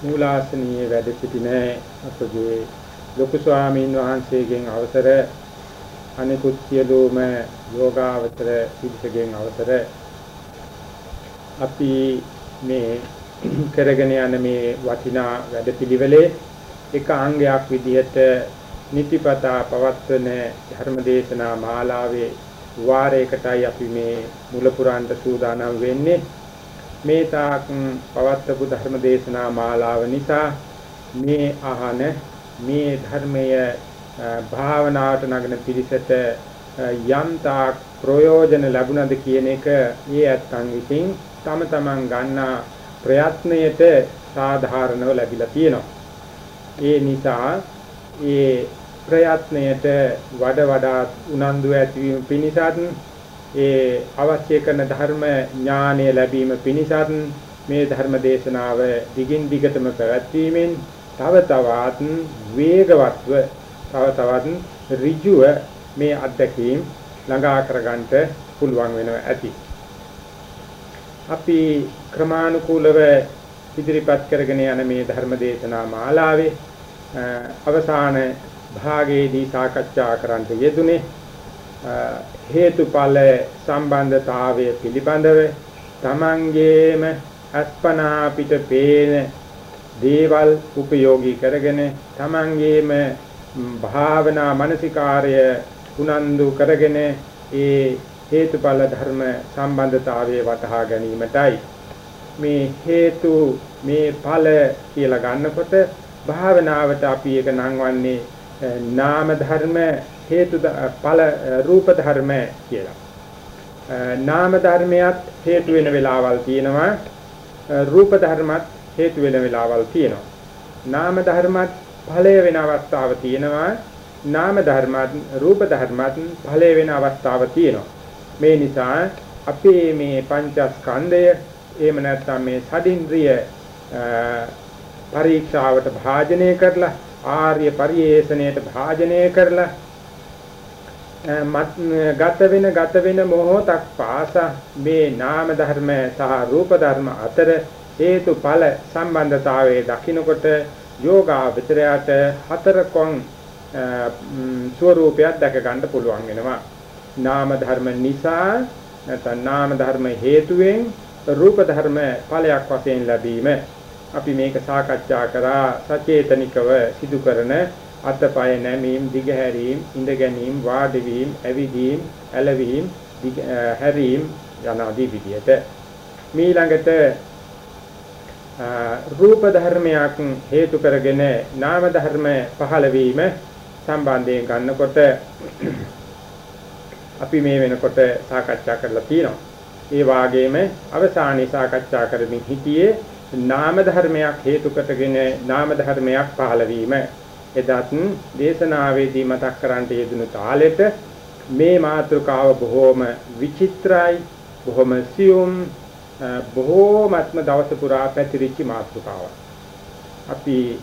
මූලාසනීය වැඩ සිටින අපගේ ලොකු ස්වාමීන් වහන්සේගෙන් අවසර අනිකුත් සියලුම යෝගාවතර පිළිසගෙන් අවසර. අපි මේ කරගෙන යන මේ වටිනා වැඩපිළිවෙලේ එක අංගයක් විදිහට නිතිපතා පවත්වන ධර්මදේශනා මාලාවේ වාරයකටයි අපි මේ මුල පුරාන්ට සූදානම් වෙන්නේ. මේ තාක් පවත්වපු ධර්ම දේශනා මාලාව නිසා මේ අහන මේ ධර්මය භාවනාවට නගන පිළිසෙට යම් තාක් ප්‍රයෝජන ලැබුණද කියන එක ඒ ඇත්තන් විසින් තම තමන් ගන්නා ප්‍රයත්නයට සාධාරණව ලැබිලා තියෙනවා. ඒ නිසා ඒ ප්‍රයත්නයට වඩ වඩා උනන්දු ඇතිවීම පිණිසත් ඒ අවශ්‍ය කරන ධර්ම ඥානය ලැබීම පිණිසත් මේ ධර්ම දේශනාව දිගින් දිගටම පැවැත්වීමෙන් තව තවත් වේගවත්ව තව තවත් ඍජුව මේ අත්දැකීම් ළඟා කරගන්නට පුළුවන් වෙනවා ඇති. අපි ක්‍රමානුකූලව ඉදිරිපත් කරගෙන යන මේ ධර්ම දේශනා මාලාවේ අවසාන භාගයේදී සාකච්ඡා කරන්නට යෙදුනේ හේතුඵල සම්බන්ධතාවය පිළිබඳව තමන්ගේම අස්පනා පිට පේන දේවල් උපයෝගී කරගෙන තමන්ගේම භාවනා මානසිකාර්ය උනන්දු කරගෙන ඒ හේතුඵල ධර්ම සම්බන්ධතාවය වටහා ගැනීමටයි. මේ හේතු මේ ඵල කියලා ගන්නකොට භාවනාවට අපි එක නංවන්නේ නාම ධර්ම හේතු ඵල රූප ධර්ම කියලා. නාම ධර්මයක් හේතු වෙන වෙලාවල් තියෙනවා. රූප ධර්මත් හේතු වෙන වෙලාවල් තියෙනවා. නාම ධර්මත් ඵලය වෙන අවස්ථාව තියෙනවා. නාම ධර්මත් රූප ධර්මත් ඵලය වෙන අවස්ථාව තියෙනවා. මේ නිසා අපේ මේ පංචස්කන්ධය එහෙම නැත්නම් මේ සදින්ද්‍රිය පරීක්ෂාවට භාජනය කරලා ආර්ය පරිේෂණයට භාජනය කරලා ගත වෙන ගත වෙන මොහොතක් පාසා මේ නාම ධර්ම සහ රූප ධර්ම අතර හේතුඵල සම්බන්ධතාවයේ දකින්නකොට යෝගාවචරයට හතරකොන් ස්වરૂපයක් දැක ගන්න පුළුවන් වෙනවා. නාම ධර්ම නිසා නැත්නම් නාම ධර්ම හේතුවෙන් රූප ධර්ම ඵලයක් වශයෙන් ලැබීම. අපි මේක සාකච්ඡා කරා සචේතනිකව සිදු කරන අතපය නැමීම් දිගහැරීම් ඉඳ ගැනීම වාඩි වීම ඇවිදීම ඇලවීම හැරීම යන ආදී විදිහට මීළඟට රූප ධර්මයක් හේතු කරගෙන නාම ධර්ම පහළ වීම සම්බන්ධයෙන් ගන්නකොට අපි මේ වෙනකොට සාකච්ඡා කරලා තියෙනවා. ඒ වාගේම අවසානයේ සාකච්ඡා කරමින් හිටියේ නාම ධර්මයක් හේතු කොටගෙන නාම ධර්මයක් පහළ වීම එදත් දේශනාවේදී මතක් කරන්නට යෙදුණු තාලෙට මේ මාතෘකාව බොහෝම විචිත්‍රයි බොහොම සියුම් බොහෝමත්ම දවස පුරා පැතිරිච්ච මාතෘකාවක්. අපි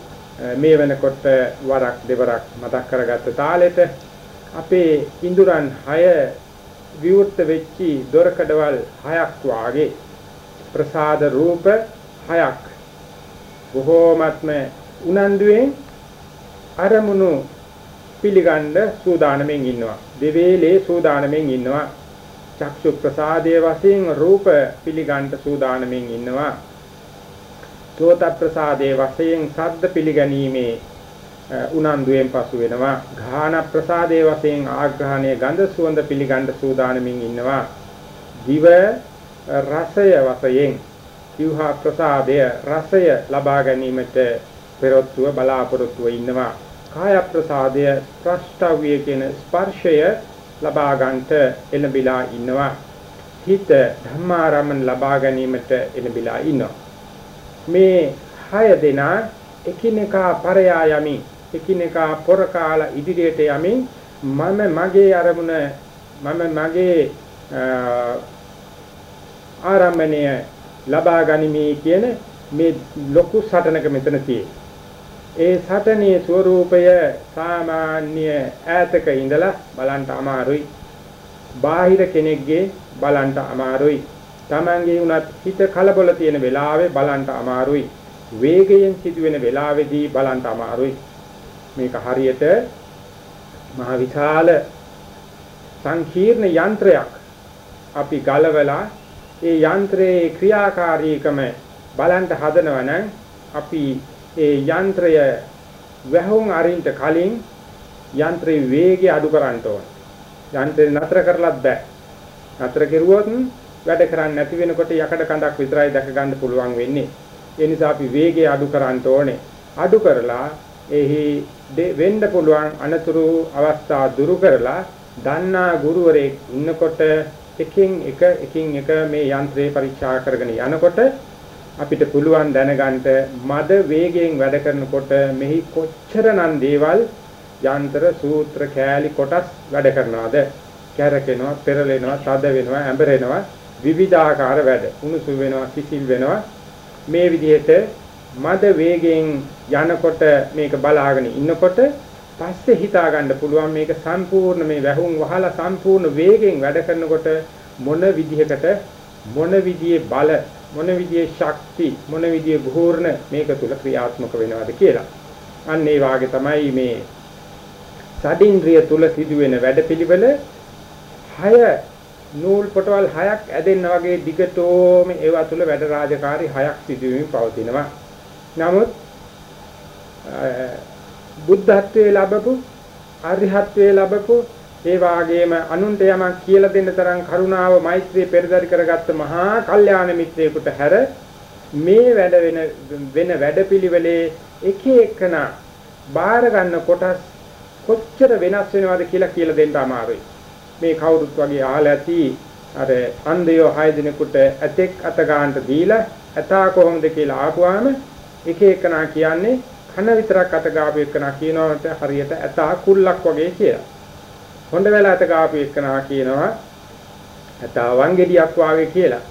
මේ වෙනකොට වරක් දෙවරක් මතක් කරගත්ත තාලෙට අපේ ඉඳුරන් 6 විවෘත වෙච්චි දොරකඩවල් 6ක් වාගේ ප්‍රසාද රූප 6ක් බොහෝමත්ම උනන්දුවෙන් අරමුණු පිළිගන්න සූදානමින් ඉන්නවා. දෙවේලේ සූදානමින් ඉන්නවා. චක්ෂු ප්‍රසාදයේ වශයෙන් රූප පිළිගන්න සූදානමින් ඉන්නවා. සෝත ප්‍රසාදයේ වශයෙන් ශබ්ද පිළිගැනීමේ උනන්දුවෙන් පසු වෙනවා. ගාහන ප්‍රසාදයේ වශයෙන් ආග්‍රහණය ගන්ධ සුවඳ පිළිගන්න සූදානමින් ඉන්නවා. දිව රසය වශයෙන් ජීවහා ප්‍රසාදය රසය ලබා ගැනීමට පෙරොත්තුව බලාපොරොත්තුව ඉන්නවා කාය ප්‍රසාදය ප්‍රස්තව්‍ය කියන ස්පර්ශය ලබා ගන්නට එළඹිලා ඉන්නවා. හිත ධම්මාරමණ ලබා ගැනීමට එළඹිලා ඉන්නවා. මේ හය දෙනා එකිනෙකා පරයා යමින් එකිනෙකා පොර කාලා ඉදිරියට යමින් මම මගේ අරමුණ මම මගේ ආරම්භණය ලබා ගනිමි කියන මේ ලොකු සටනක මෙතන තියෙන්නේ. ඒ සටනේ ස්වરૂපය සාමාන්‍ය ඈතක ඉඳලා බලන්න අමාරුයි. බාහිර කෙනෙක්ගේ බලන්න අමාරුයි. Tamange උනත් හිත කලබල තියෙන වෙලාවේ බලන්න අමාරුයි. වේගයෙන් සිදුවෙන වෙලාවේදී බලන්න අමාරුයි. මේක හරියට මහ විශාල සංකීර්ණ යන්ත්‍රයක් අපි ගලවලා ඒ යන්ත්‍රයේ ක්‍රියාකාරීකම බලන්න හදනවා නම් අපි ඒ යන්ත්‍රය වැහුම් අරින්ට කලින් යන්ත්‍රයේ වේගය අඩු කරන්න ඕන. යන්ත්‍රය නතර කරලත් බෑ. නතර කෙරුවොත් වැඩ කරන්නේ නැති වෙනකොට යකඩ කඳක් විතරයි දැක ගන්න පුළුවන් වෙන්නේ. ඒ නිසා අපි වේගය අඩු කරන්න ඕනේ. අඩු කරලා එහි වෙන්න පුළුවන් අනතුරු අවස්ථා දුරු කරලා දන්නා ගුරුවරයෙක් ඉන්නකොට එකින් එක එකින් එක මේ යන්ත්‍රය පරීක්ෂා කරගෙන යනකොට අපිට පුළුවන් දැනගන්න මද වේගයෙන් වැඩ කරනකොට මෙහි කොච්චරනම් දේවල් යන්ත්‍ර සූත්‍ර කෑලි කොටස් වැඩ කරනවද? කැරකෙනවා පෙරලෙනවා තද වෙනවා ඇඹරෙනවා විවිධාකාර වැඩ උණුසුම් වෙනවා සිසිල් වෙනවා. මේ විදිහට මද වේගයෙන් යනකොට මේක බලාගෙන ඉන්නකොට පස්සේ හිතා ගන්න පුළුවන් මේක සම්පූර්ණ මේ වැහුම් වහලා සම්පූර්ණ වේගයෙන් වැඩ කරනකොට මොන විදිහකට මොන විදිහේ බල මොන විදිහේ ශක්ති මොන විදිහේ ගුහුර්ණ මේක තුල ක්‍රියාත්මක වෙනවද කියලා. අන්න ඒ වාගේ තමයි මේ සඩින්ද්‍රිය තුල සිදුවෙන වැඩපිළිවෙල හය නූල් පොටවල් හයක් ඇදෙන්න වගේ දිගටම ඒවා තුල වැඩ රාජකාරී හයක් සිදුවීම පවතිනවා. නමුත් බුද්ධත්වයේ ලැබපු අරිහත්වයේ ලැබපු ඒ වාගේම අනුන්ට යමක් කියලා දෙන්න තරම් කරුණාව මෛත්‍රිය පෙරදරි කරගත්ත මහා කල්යාණ මිත්‍රයෙකුට හැර මේ වැඩ වෙන වෙන වැඩපිළිවෙලේ එක එකන බාර ගන්න කොටස් කොච්චර වෙනස් වෙනවද කියලා කියලා දෙන්න අමාරුයි. මේ කවුරුත් වගේ අහලා ඇති අර අන්දයෝ හය දිනකට ඇතෙක් අත ගන්නට දීලා ඇතා කොහොමද කියලා ආපුවාම එක එකනා කියන්නේ කන විතරක් අත ගාපු එකනා කියනවට හරියට ඇතා කුල්ලක් වගේ කියලා. හොඬ වෙලාට ගාපු එක්කනා කියනවා ඇතා වංගෙඩියක් වාගේ කියලා.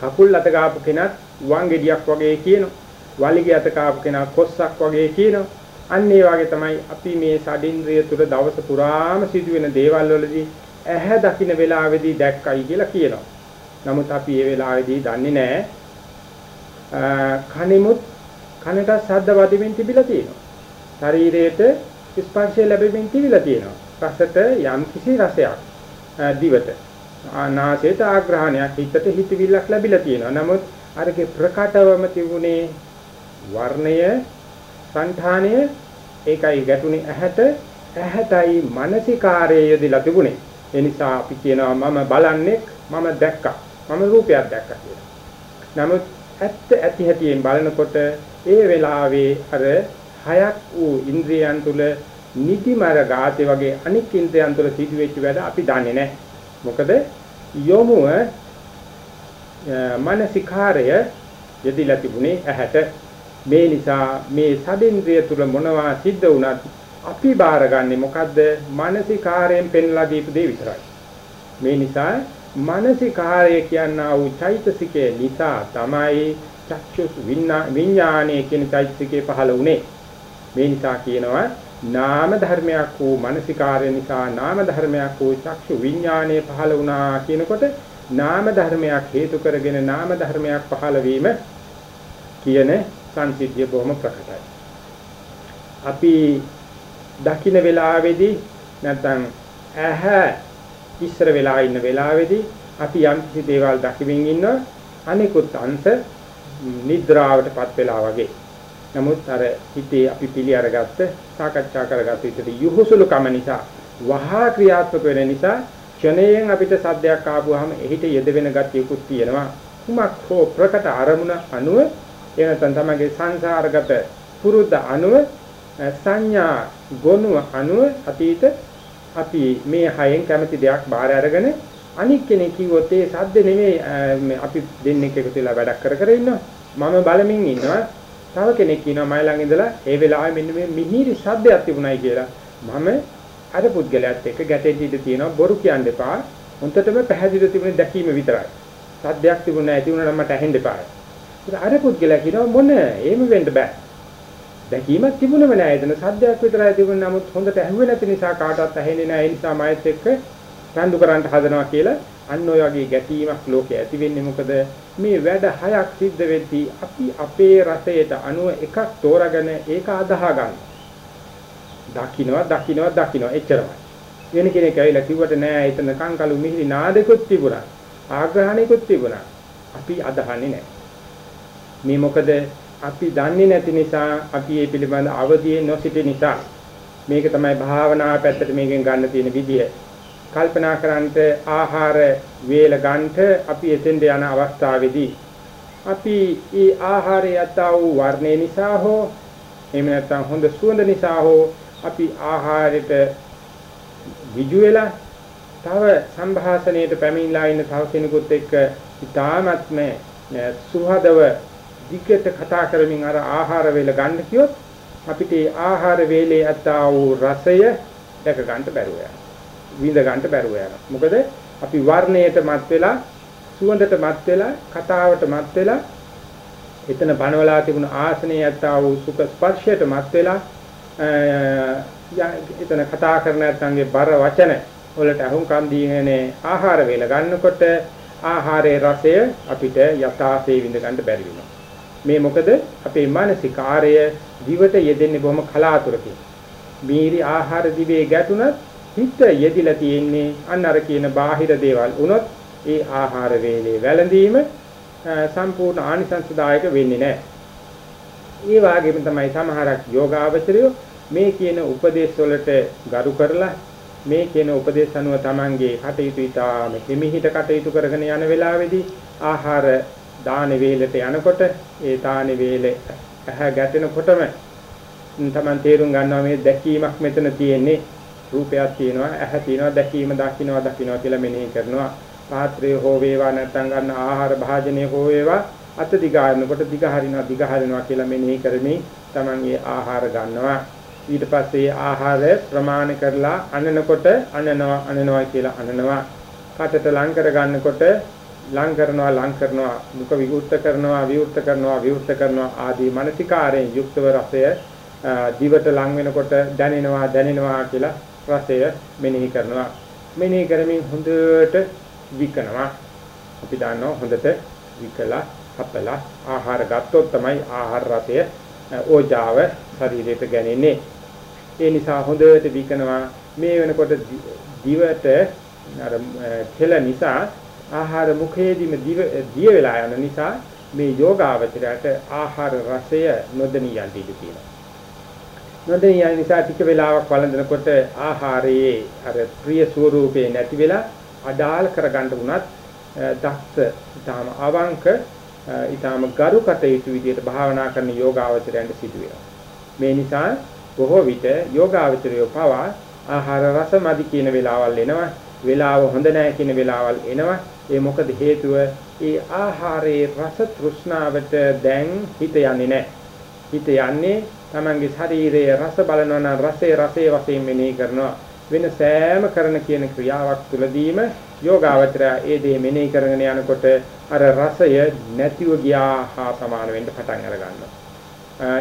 කකුල් අත ගාපු කෙනත් වංගෙඩියක් වගේ කියනවා. වලිගය අත ගාපු කෙනා කොස්සක් වගේ කියනවා. අන්න ඒ වගේ තමයි අපි මේ සඩින්ද්‍රිය තුල දවස පුරාම සිදුවෙන දේවල් වලදී ඇහැ දකින්න වෙලාවේදී දැක්කයි කියලා කියනවා. නමුත් අපි ඒ වෙලාවේදී දන්නේ නැහැ. කනෙමුත් කනට ශබ්ද වදිමින් තිබිලා තියෙනවා. ශරීරයේට ස්පර්ශය ලැබෙමින් තිබිලා තියෙනවා. රසට යම් කිසි රසයක් දිවට නාසයට ආග්‍රහණයක් හිතට හිතවිල්ලක් ලැබිලා තියෙනවා. නමුත් අරගේ ප්‍රකටවම තිබුණේ වර්ණය, సంఠානය ඒකයි ගැටුනේ ඇහැට ඇහැටයි මානසිකාරයේ යෙදලා තිබුණේ. ඒ නිසා අපි කියනවා මම බලන්නේ මම දැක්කා. මම රූපයක් දැක්කා කියලා. නමුත් ඇත්ත ඇති හැටියෙන් බලනකොට ඒ වෙලාවේ අර හයක් වූ ඉන්ද්‍රියයන් තුල නිදිමර ගාතේ වගේ අනික් ඉන්ද්‍රියයන් තුල සිදුවෙච්ච වැඩ අපි දන්නේ නැහැ. මොකද යොමුව මානසිකාරය යෙදිලා තිබුණේ ඇහැට. මේ නිසා මේ සදින්ද්‍රිය තුල මොනවා සිද්ධ වුණත් අපි බාරගන්නේ මොකද්ද? මානසිකාරයෙන් පෙන්ලා දීපු දේ විතරයි. මේ නිසා මානසිකාරය කියනා වූ චෛතසිකේ නිසා තමයි චක්ෂුස් විඥානයේ කියන චෛතසිකේ පහළ වුණේ. මේ නිසා කියනවා නාම ධර්මයක් වූ මානසිකාර්ය නිසා නාම ධර්මයක් වූ චක්ෂු විඥානයේ පහළ වුණා කියනකොට නාම ධර්මයක් හේතු කරගෙන නාම ධර්මයක් පහළ වීම කියන සංසිද්ධිය බොහොම ප්‍රකටයි. අපි දකින්න වෙලාවේදී නැත්නම් ඇහැ ඉස්සර වෙලා ඉන්න වෙලාවේදී අපි යම් කිසි දේවල් දකිමින් ඉන්නවා අනිකුත් අංශ නිද්‍රාවටපත් වෙලා වගේ නමුත් අර හිතේ අපි පිළි අරගත්ත සාකච්ඡා කරගත්ත විදිහට යහුසුළු කම නිසා වහා ක්‍රියාත්මක වෙන නිසා ක්ෂණයෙන් අපිට සද්දයක් ආපුවාම එහිට යෙද වෙන ගතියකුත් තියෙනවා. කුමක් හෝ ප්‍රකට අරමුණ අනුව එනතන් තමගේ සංසාරගත පුරුද්ද අනුව සංඥා ගොනුව අනුව අතීත අපි මේ හයෙන් කැමති දෙයක් බාර අරගෙන අනික් කෙනෙක් කිව්වොත් ඒ සද්ද නෙමෙයි අපි දෙන්නෙක් එකතු වෙලා වැඩක් කර කර ඉන්නවා මම බලමින් ඉන්නවා තව කෙනෙක් කියනවා මයි ළඟ ඉඳලා ඒ වෙලාවේ මෙන්න මේ මිහිරි ශබ්දයක් තිබුණයි කියලා. මම අර පුද්ගලයාත් එක්ක ගැටෙන්න ඉඳ තියෙනවා බොරු කියන්න එපා. හොන්දටම පැහැදිලිව තිබුණේ දැකීම විතරයි. සද්දයක් තිබුණ නැති වුණා නම් මට ඇහෙන්න එපා. ඒක අර පුද්ගලයා කියනවා මොන එහෙම වෙන්න බෑ. දැකීමක් තිබුණම නෑ එතන සද්දයක් විතරයි තිබුණ නමුත් හොඳට ඇහුවේ නැති නිසා කාටවත් ඇහෙන්නේ නෑ ඒ නිසා මයිත් එක්ක රණ්ඩු කරන්න හදනවා කියලා අන්න ඔය වගේ ගැටීමක් ලෝකේ ඇති වෙන්නේ මොකද මේ වැඩ හයක් සිද්ධ වෙද්දී අපි අපේ රසයට අනුව එකක් තෝරාගෙන ඒක අදාහ ගන්න. දකින්නවා දකින්නවා දකින්නවා එච්චරමයි. වෙන කෙනෙක් ඇවිල්ලා කිව්වට නෑ එතන කංකලු මිහිරි නාදෙකුත් තිබුණා. ආග්‍රහණයකුත් තිබුණා. අපි අදහන්නේ නෑ. මේ මොකද අපි දන්නේ නැති නිසා අපි මේ පිළිබඳ අවදියේ නොසිටි නිසා මේක තමයි භාවනා පැත්තට මේකෙන් ගන්න තියෙන විදිය. කල්පනා කරන්ට ආහාර වේල ගන්නට අපි එතෙන්ට යන අවස්ථාවේදී අපි ඒ ආහාරය යතා වූ වර්ණය නිසා හෝ එහෙම නැත්නම් හොඳ සුවඳ නිසා හෝ අපි ආහාරයට විජු වෙලා තව සංభాසණයට පැමිණලා ඉන්න තව කෙනෙකුත් එක්ක ඉතාමත්ම සුහදව දිගට කතා කරමින් අර ආහාර වේල ගන්න කියොත් අපිට ආහාර වේලේ අතා වූ රසය දැක ගන්න බැරුව යනවා. විඳ ගන්නට බැරුව යනවා. මොකද අපි වර්ණයට මත් වෙලා සුවඳට මත් වෙලා කතාවට මත් වෙලා එතන බණවලා තිබුණු ආසනයේ යත්තා වූ සුඛ ස්පර්ශයට මත් වෙලා එතන කතා කරන නැත්නම්ගේ බර වචන වලට අහුම්කම් දීගෙන ආහාර වේල ගන්නකොට ආහාරයේ රසය අපිට යථාසේ විඳ ගන්න බැරි වෙනවා. මේ මොකද අපේ මානසික කාර්ය දිවට යෙදෙන්නේ බොහොම කලාතුරකින්. මීරි ආහාර දිවේ ගැටුණත් හිත යෙදිලා තියෙන්නේ අන්න අර කියන බාහිර දේවල් වුණොත් ඒ ආහාර වේලේ වැළඳීම සම්පූර්ණ ආනිසංසදායක වෙන්නේ නැහැ. ඒ වගේම තමයි සමහරක් යෝගාවචරයෝ මේ කියන උපදේශ වලට ගරු කරලා මේ කියන උපදේශ අනුව Tamange කටයුතු ඉතාම හිමිහිට කටයුතු කරගෙන යන වෙලාවේදී ආහාර දාන වේලට යනකොට ඒ දාන වේලේ ඇහැ ගැටෙනකොටම Taman තේරුම් ගන්නවා මේ දැකීමක් මෙතන තියෙන්නේ රූපයක් තියෙනවා ඇහැ තියෙනවා දැකීම දකින්නවා දකින්නවා කියලා මෙනෙහි කරනවා. පාත්‍රය හෝ වේවා නැත්නම් ගන්න ආහාර භාජනය හෝ වේවා අත දිගාරනකොට දිග හරිනවා දිග හරිනවා කියලා මෙනෙහි කරමින් Taman ඒ ආහාර ගන්නවා. ඊට පස්සේ ආහාර ප්‍රමාණ කරලා අනනකොට අනනවා අනනවා කියලා අනනවා. කටට ලං කර ගන්නකොට ලං කරනවා ලං කරනවා. මුඛ විවෘත කරනවා විවෘත කරනවා විවෘත කරනවා ආදී මානසිකාරයෙන් යුක්තව රසය දිවට ලං වෙනකොට දැනෙනවා දැනෙනවා කියලා රසය මෙනෙහි කරනවා. මෙනෙහි කරමින් හොඳට විකනවා. අපි දන්නවා හොඳට විකලා හපලා ආහාර ගත්තොත් තමයි ආහාර රසය ඕජාව ශරීරයට ගැනෙන්නේ. ඒ නිසා හොඳට විකනවා. මේ වෙනකොට දිවට අර කෙල නිසා ආහාර මුඛයේදීම දිව දිය වෙලා යන නිසා මේ යෝගාවචරයට ආහාර රසය නොදෙනිය යන්න ඉඩ තියෙනවා. නොදෙනිය යන නිසා ටික වෙලාවක් වළඳනකොට ආහාරයේ අර ප්‍රිය ස්වරූපේ නැති වෙලා අඩාල් කරගන්න උනත් දක්ෂ ඊටාම අවංක ඊටාම ගරු කටයුතු විදිහට භාවනා කරන යෝගාවචරයන්ට සිදු වෙනවා. මේ නිසා බොහෝ විට යෝගාවචරය පවා ආහාර රස මදි කියන වෙලාවල් එනවා. වෙලාව හොඳ නැහැ කියන වෙලාවල් එනවා. ඒ මොකද හේතුව ඒ ආහාරයේ රස තෘෂ්ණාවට දැන් හිත යන්නේ නැහැ. හිත යන්නේ තමන්ගේ ශරීරයේ රස බලනවා නම් රසයේ රසයේ වශයෙන් මෙනෙහි කරනවා වෙන සෑම කරන කියන ක්‍රියාවක් තුළදීම යෝගාවචරය ඒ දේ මෙනෙහි කරගෙන යනකොට අර රසය නැතිව ගියා හා සමාන වෙන්න පටන් අර ගන්නවා.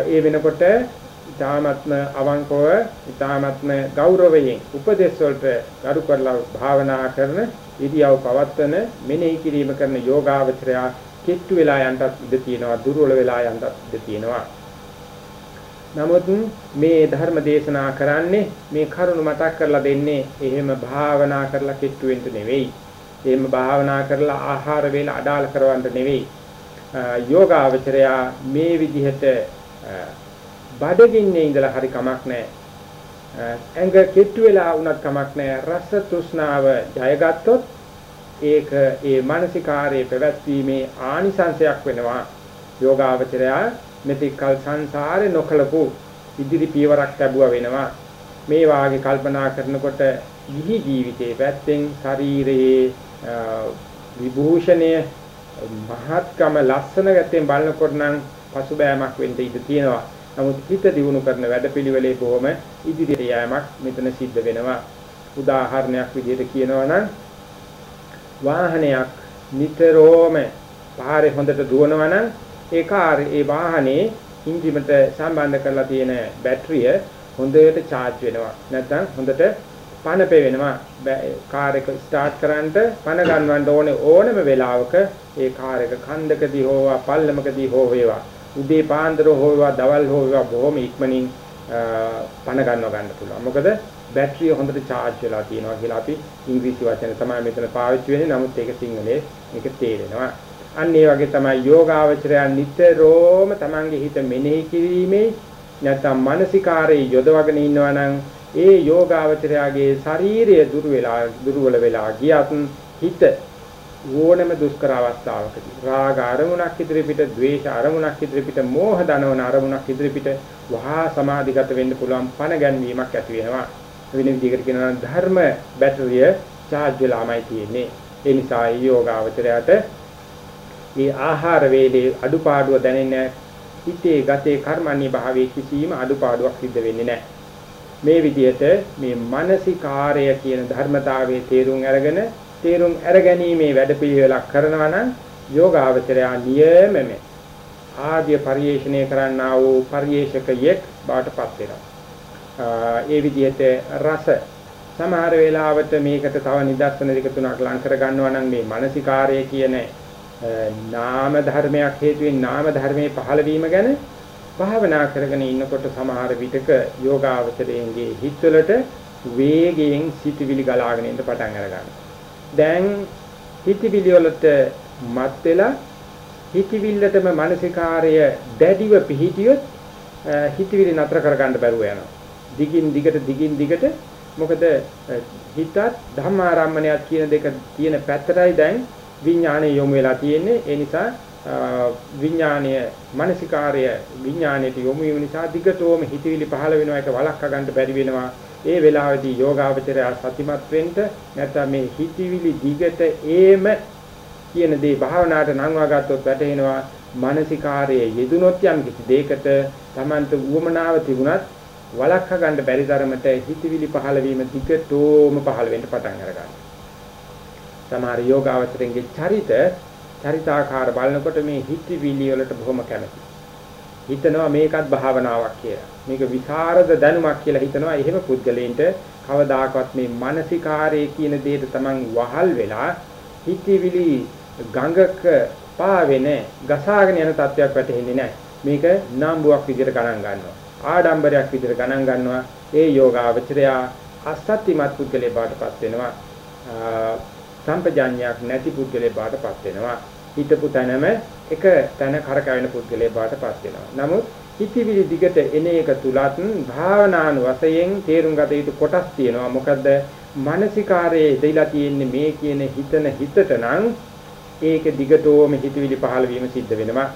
ඒ වෙනකොට ඊ타මත්ම අවංකව ඊ타මත්ම ගෞරවයෙන් උපදේශ වලට ගරු කරලා භාවනා කරන ඉරියව් පවත්වන මෙනෙහි කිරීම කරන යෝගාවචරය කිට්ටු වෙලා යන්නත් ඉඩ තියෙනවා දුර්වල වෙලා යන්නත් ඉඩ තියෙනවා නමුත් මේ ධර්ම දේශනා කරන්නේ මේ කරුණ මතක් කරලා දෙන්නේ එහෙම භාවනා කරලා කිට්ටු වෙන්න නෙවෙයි. එහෙම භාවනා කරලා ආහාර වේල අඩාල කරවන්න නෙවෙයි. යෝගාවචරයා මේ විදිහට බඩගින්නේ ඉඳලා හරි කමක් නැහැ. ඇඟ කිට්ටු වෙලා වුණත් කමක් නැහැ. රස තෘෂ්ණාව ජයගත්තොත් ඒක ඒ මානසිකාරයේ පැවැත්වීමේ ආනිසංශයක් වෙනවා. යෝගාවචරයා මෙතෙක් කල සංසාරේ නොකලපු ඉදිරි පියවරක් ලැබුවා වෙනවා මේ වාගේ කල්පනා කරනකොට ගිහි ජීවිතයේ පැත්තෙන් ශරීරයේ විභූෂණය මහත්කම ලස්සන ගැතෙන් බලනකොට නම් පසුබෑමක් වෙන්න ඉඩ තියෙනවා. නමුත් හිත දියුණු කරන වැඩපිළිවෙලේ බොහොම ඉදිරියට යෑමක් මෙතන සිද්ධ වෙනවා. උදාහරණයක් විදිහට කියනවා නම් වාහනයක් නිතරම පාරේ හොඳට දුවනවා නම් ඒ කාර් ඒ වාහනේ ඉන්ජිමට සම්බන්ධ කරලා තියෙන බැටරිය හොඳට charge වෙනවා. නැත්නම් හොඳට පණ පෙවෙනවා. කාර් එක ස්ටාර්ට් කරන්නට පණ ගන්නවන්න ඕනේ ඕනම වෙලාවක ඒ කාර් එක කන්දකදී හෝ පල්ලමකදී හෝ වේවා. උදේ පාන්දර හෝ වේවා දවල් හෝ වේවා බොහොම ඉක්මනින් පණ ගන්නව ගන්න පුළුවන්. මොකද බැටරිය හොඳට charge වෙලා තියෙනවා කියලා අපි ඉංග්‍රීසි වචන තමයි මෙතන පාවිච්චි වෙන්නේ. නමුත් ඒක සිංහලේ මේක තේරෙනවා. අන්න ඒ වගේ තමයි යෝගාවචරය නිතරම තමන්ගේ හිත මෙනෙහි කිරීමේ නැත්නම් මානසිකාරයේ යොදවගෙන ඉන්නවා නම් ඒ යෝගාවචරයාගේ ශාරීරිය දුර වෙලා දුර්වල වෙලා ගියත් හිත ඕනම දුෂ්කර අවස්ථාවකදී රාග අරමුණක් ඉදිරිපිට ද්වේෂ අරමුණක් ඉදිරිපිට මෝහ දනවන අරමුණක් ඉදිරිපිට වහා සමාධිගත වෙන්න පුළුවන් පණ ගැන්වීමක් ඇති වෙනවා. වෙන විදිහකට කියනවා ධර්ම බැටරිය charge වෙලාමයි තියෙන්නේ. ඒ නිසා යෝගාවචරයට මේ ආහාර වේලේ අඩුපාඩුව දැනෙන්නේ හිතේ ගතේ කර්මන්නේ භාවයේ කිසිම අඩුපාඩුවක් සිද්ධ වෙන්නේ නැහැ. මේ විදිහට මේ මානසිකාරය කියන ධර්මතාවයේ තේරුම් අරගෙන තේරුම් අරගැනීමේ වැඩපිළිවෙලක් කරනවා නම් යෝගාවචරයා නියමම ආദ്യ පරිේශණය කරන්නා වූ පරිේශකයෙක් බාටපත් වෙනවා. ඒ විදිහට රස සමහර වෙලාවට මේකට තව නිදර්ශන දෙක තුනක් ලං කර ගන්නවා නම් මේ මානසිකාරය කියන නාම ධර්මයක් හේතුවෙන් නාම ධර්මයේ පහළ වීම ගැන භාවනා කරගෙන ඉන්නකොට සමහර විටක යෝගාවචරයේගේ හිතවලට වේගයෙන් සිටිවිලි ගලාගෙන ඉන්න පටන් අරගන්නවා. දැන් හිතවිලි වලට මත් වෙලා හිතවිල්ලටම මානසිකාර්ය දැඩිව පිහිටියොත් හිතවිලි නතර කරගන්න බැරුව යනවා. දිගින් දිගට දිගින් දිගට මොකද හිතත් ධම්මාරම්මණයක් කියන දෙක තියෙන පැත්තටයි දැන් විඥානය යොමු වෙලා තියෙන්නේ. ඒ නිසා විඥානීය මානසිකාර්ය විඥානයට යොමු වීම නිසා දිගටම හිතවිලි පහළ වෙනවා. ඒක වළක්වා ගන්න බැරි වෙනවා. ඒ වෙලාවේදී යෝගාවචරය සතිමත් වෙන්න නැත්නම් මේ හිතවිලි දිගට ඒම කියන දේ භාවනාවට නංවා ගත්තොත් වැටෙනවා මානසිකාර්යයේ යෙදුනොත් යම් කිසි දෙයකට Tamanට උවමනාව තිබුණත් වළක්වා ගන්න බැරි තරමට හිතවිලි පහළ වීම දිගටම පහළ වෙන්න පටන් අරගන්නවා. සමහර යෝගාවචරයේ චරිත චරිතාකාර බලනකොට මේ හිතවිලි වලට බොහොම කැමති. හිතනවා මේකත් භාවනාවක් කියලා. මේක විසරද දැනුමක් කියලා හිතනවා. එහෙම පුද්ගලයින්ට කවදාකවත් මේ මානසිකාරයේ කියන දෙයට Taman වහල් වෙලා හිතවිලි ගඟක පාවෙන ගසාගෙන යන තත්වයක් වැටහෙන්නේ නැහැ. මේක නාම්බුවක් විදිහට ගණන් ගන්නවා. ආඩම්බරයක් විදිහට ගණන් ගන්නවා. ඒ යෝගාවචරයා අසත්‍යමත් පුද්ගලයා බාටපත් වෙනවා. සම්පජාඤ්ඤයක් නැති පුද්ගලයෙක් බාටපත් වෙනවා. හිතපු තැනම එක තැන කරකැවෙන පුද්ගලයෙක් බාටපත් වෙනවා. නමුත් හිතවිලි දිගට එන එක තුලත් භාවනාන වශයෙන් තේරුම් ගත යුතු කොටස් තියෙනවා. මොකද මානසිකාරයේ දෙයිලා තියෙන්නේ මේ කියන හිතන හිතට නම් ඒක දිගටම හිතවිලි පහළ වීම සිද්ධ වෙනවා.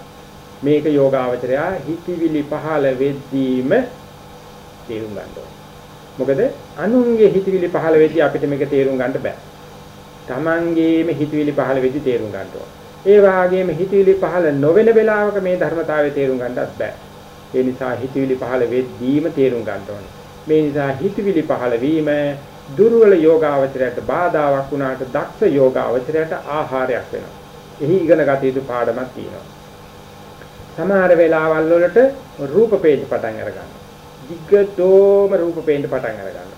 මේක යෝගාවචරයා හිතවිලි පහළ වෙද්දීම තේරුම් ගන්න ඕනේ. මොකද අනුන්ගේ හිතවිලි පහළ වෙද්දී අපිට මේක තේරුම් ගන්න බෑ. Tamangeම හිතවිලි පහළ වෙද්දී තේරුම් ගන්න ඕන. ඒ වාගේම හිතවිලි පහළ නොවන වෙලාවක මේ ධර්මතාවය තේරුම් ගන්නත් බෑ. ඒ නිසා හිතවිලි පහළ වෙද්දීම තේරුම් ගන්න ඕනේ. මේ නිසා හිතවිලි පහළ වීම දුර්වල යෝගාවචරයට බාධාවක් වුණාට දක්ෂ යෝගාවචරයට ආහාරයක් වෙනවා. එහි ඉගෙන ගත යුතු පාඩමක් තියෙනවා. සමහර වෙලාවල් වලට රූප පේන්න පටන් අර ගන්නවා. දිග්ගතෝම රූප පේන්න පටන් අර ගන්නවා.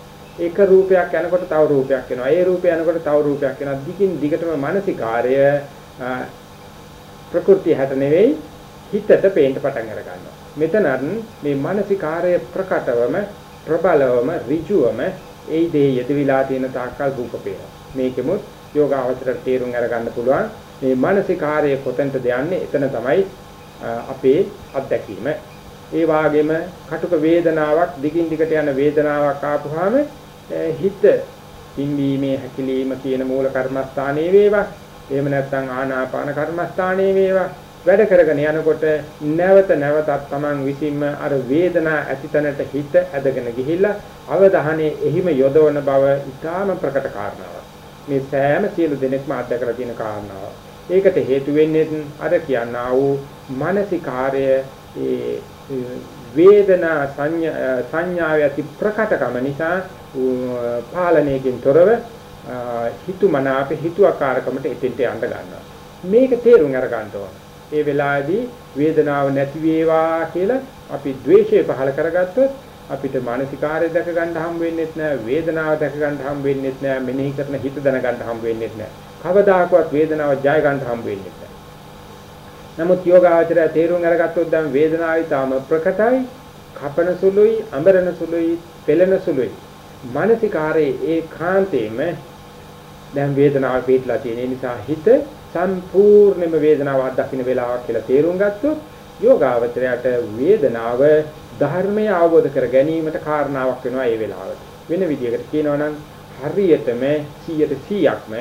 එක රූපයක් යනකොට තව රූපයක් එනවා. ඒ රූපය යනකොට තව රූපයක් එනවා. දිගින් දිගටම මානසිකාර්ය ප්‍රകൃති හැට නෙවෙයි හිතට පේන්න පටන් අර ගන්නවා. මෙතනත් මේ මානසිකාර්ය ප්‍රකටවම ප්‍රබලවම ඍජුවම ඒ දේ යෙදවිලා තියෙන තාක්කල් රූප පේනවා. මේකෙමුත් යෝගාවචරයට තේරුම් අරගන්න පුළුවන් මේ මානසිකාර්ය කොතෙන්ද යන්නේ එතන තමයි අපේ අත්දැකීම. ඒ වාගේම කටුක වේදනාවක් දිගින් දිගට යන වේදනාවක් ආපුවාම හිත පිම්බීමේ හැකිලිම කියන මූල කර්මස්ථානයේ වේවා එහෙම නැත්නම් ආනාපාන කර්මස්ථානයේ වේවා වැඩ කරගෙන යනකොට නැවත නැවතත් Taman විසින්ම අර වේදනා ඇතිතැනට හිත ඇදගෙන ගිහිල්ලා අවධානයේ එහිම යොදවන බව ඉතාම ප්‍රකට කාරණාවක්. මේ සෑම සියලු දෙනෙක්ම අත්දකලා තියෙන කාරණාවක්. ඒකට හේතු වෙන්නේ අර කියනා වූ මානසිකාර්ය ඒ වේදනා සංඥාවේ ඇති ප්‍රකටකම නිසා පාලනයකින් තොරව හිතුමනාප හිතුවකාරකමට එතෙන්ට යන්න ගන්නවා. මේක තේරුම් අර ගන්න ඕන. ඒ වෙලාවේදී වේදනාව නැති වේවා කියලා අපි ද්වේෂය පහල කරගත්තොත් අපිට මානසිකාරය දැක ගන්න හම් වෙන්නේත් නැහැ වේදනාව දැක ගන්න හම් වෙන්නේත් නැහැ මෙනෙහි කරන හිත දැන ගන්න හම් වෙන්නේත් නැහැ කවදාකවත් වේදනාව ජය ගන්න හම් වෙන්නේත් නැහැ නමුත් යෝගාචරය තේරුම් අරගත්තොත් දැන් වේදනාවයි තාම ප්‍රකටයි කපන සුළුයි අඹරන සුළුයි පෙළෙන සුළුයි මානසිකාරයේ ඒකාන්තයෙන්ම දැන් වේදනාව පිටලා තියෙන නිසා හිත සම්පූර්ණයෙන්ම වේදනාව අත්දකින්න වෙලාවක් කියලා තේරුම් ගත්තොත් යෝගාවචරයට වේදනාව ධර්මය අවබෝධ කර ගැනීමට කාරණාවක් වෙනවා ඒ වෙලාවට. වෙන විදිහකට කියනවා නම් හරියටම 100%ක්ම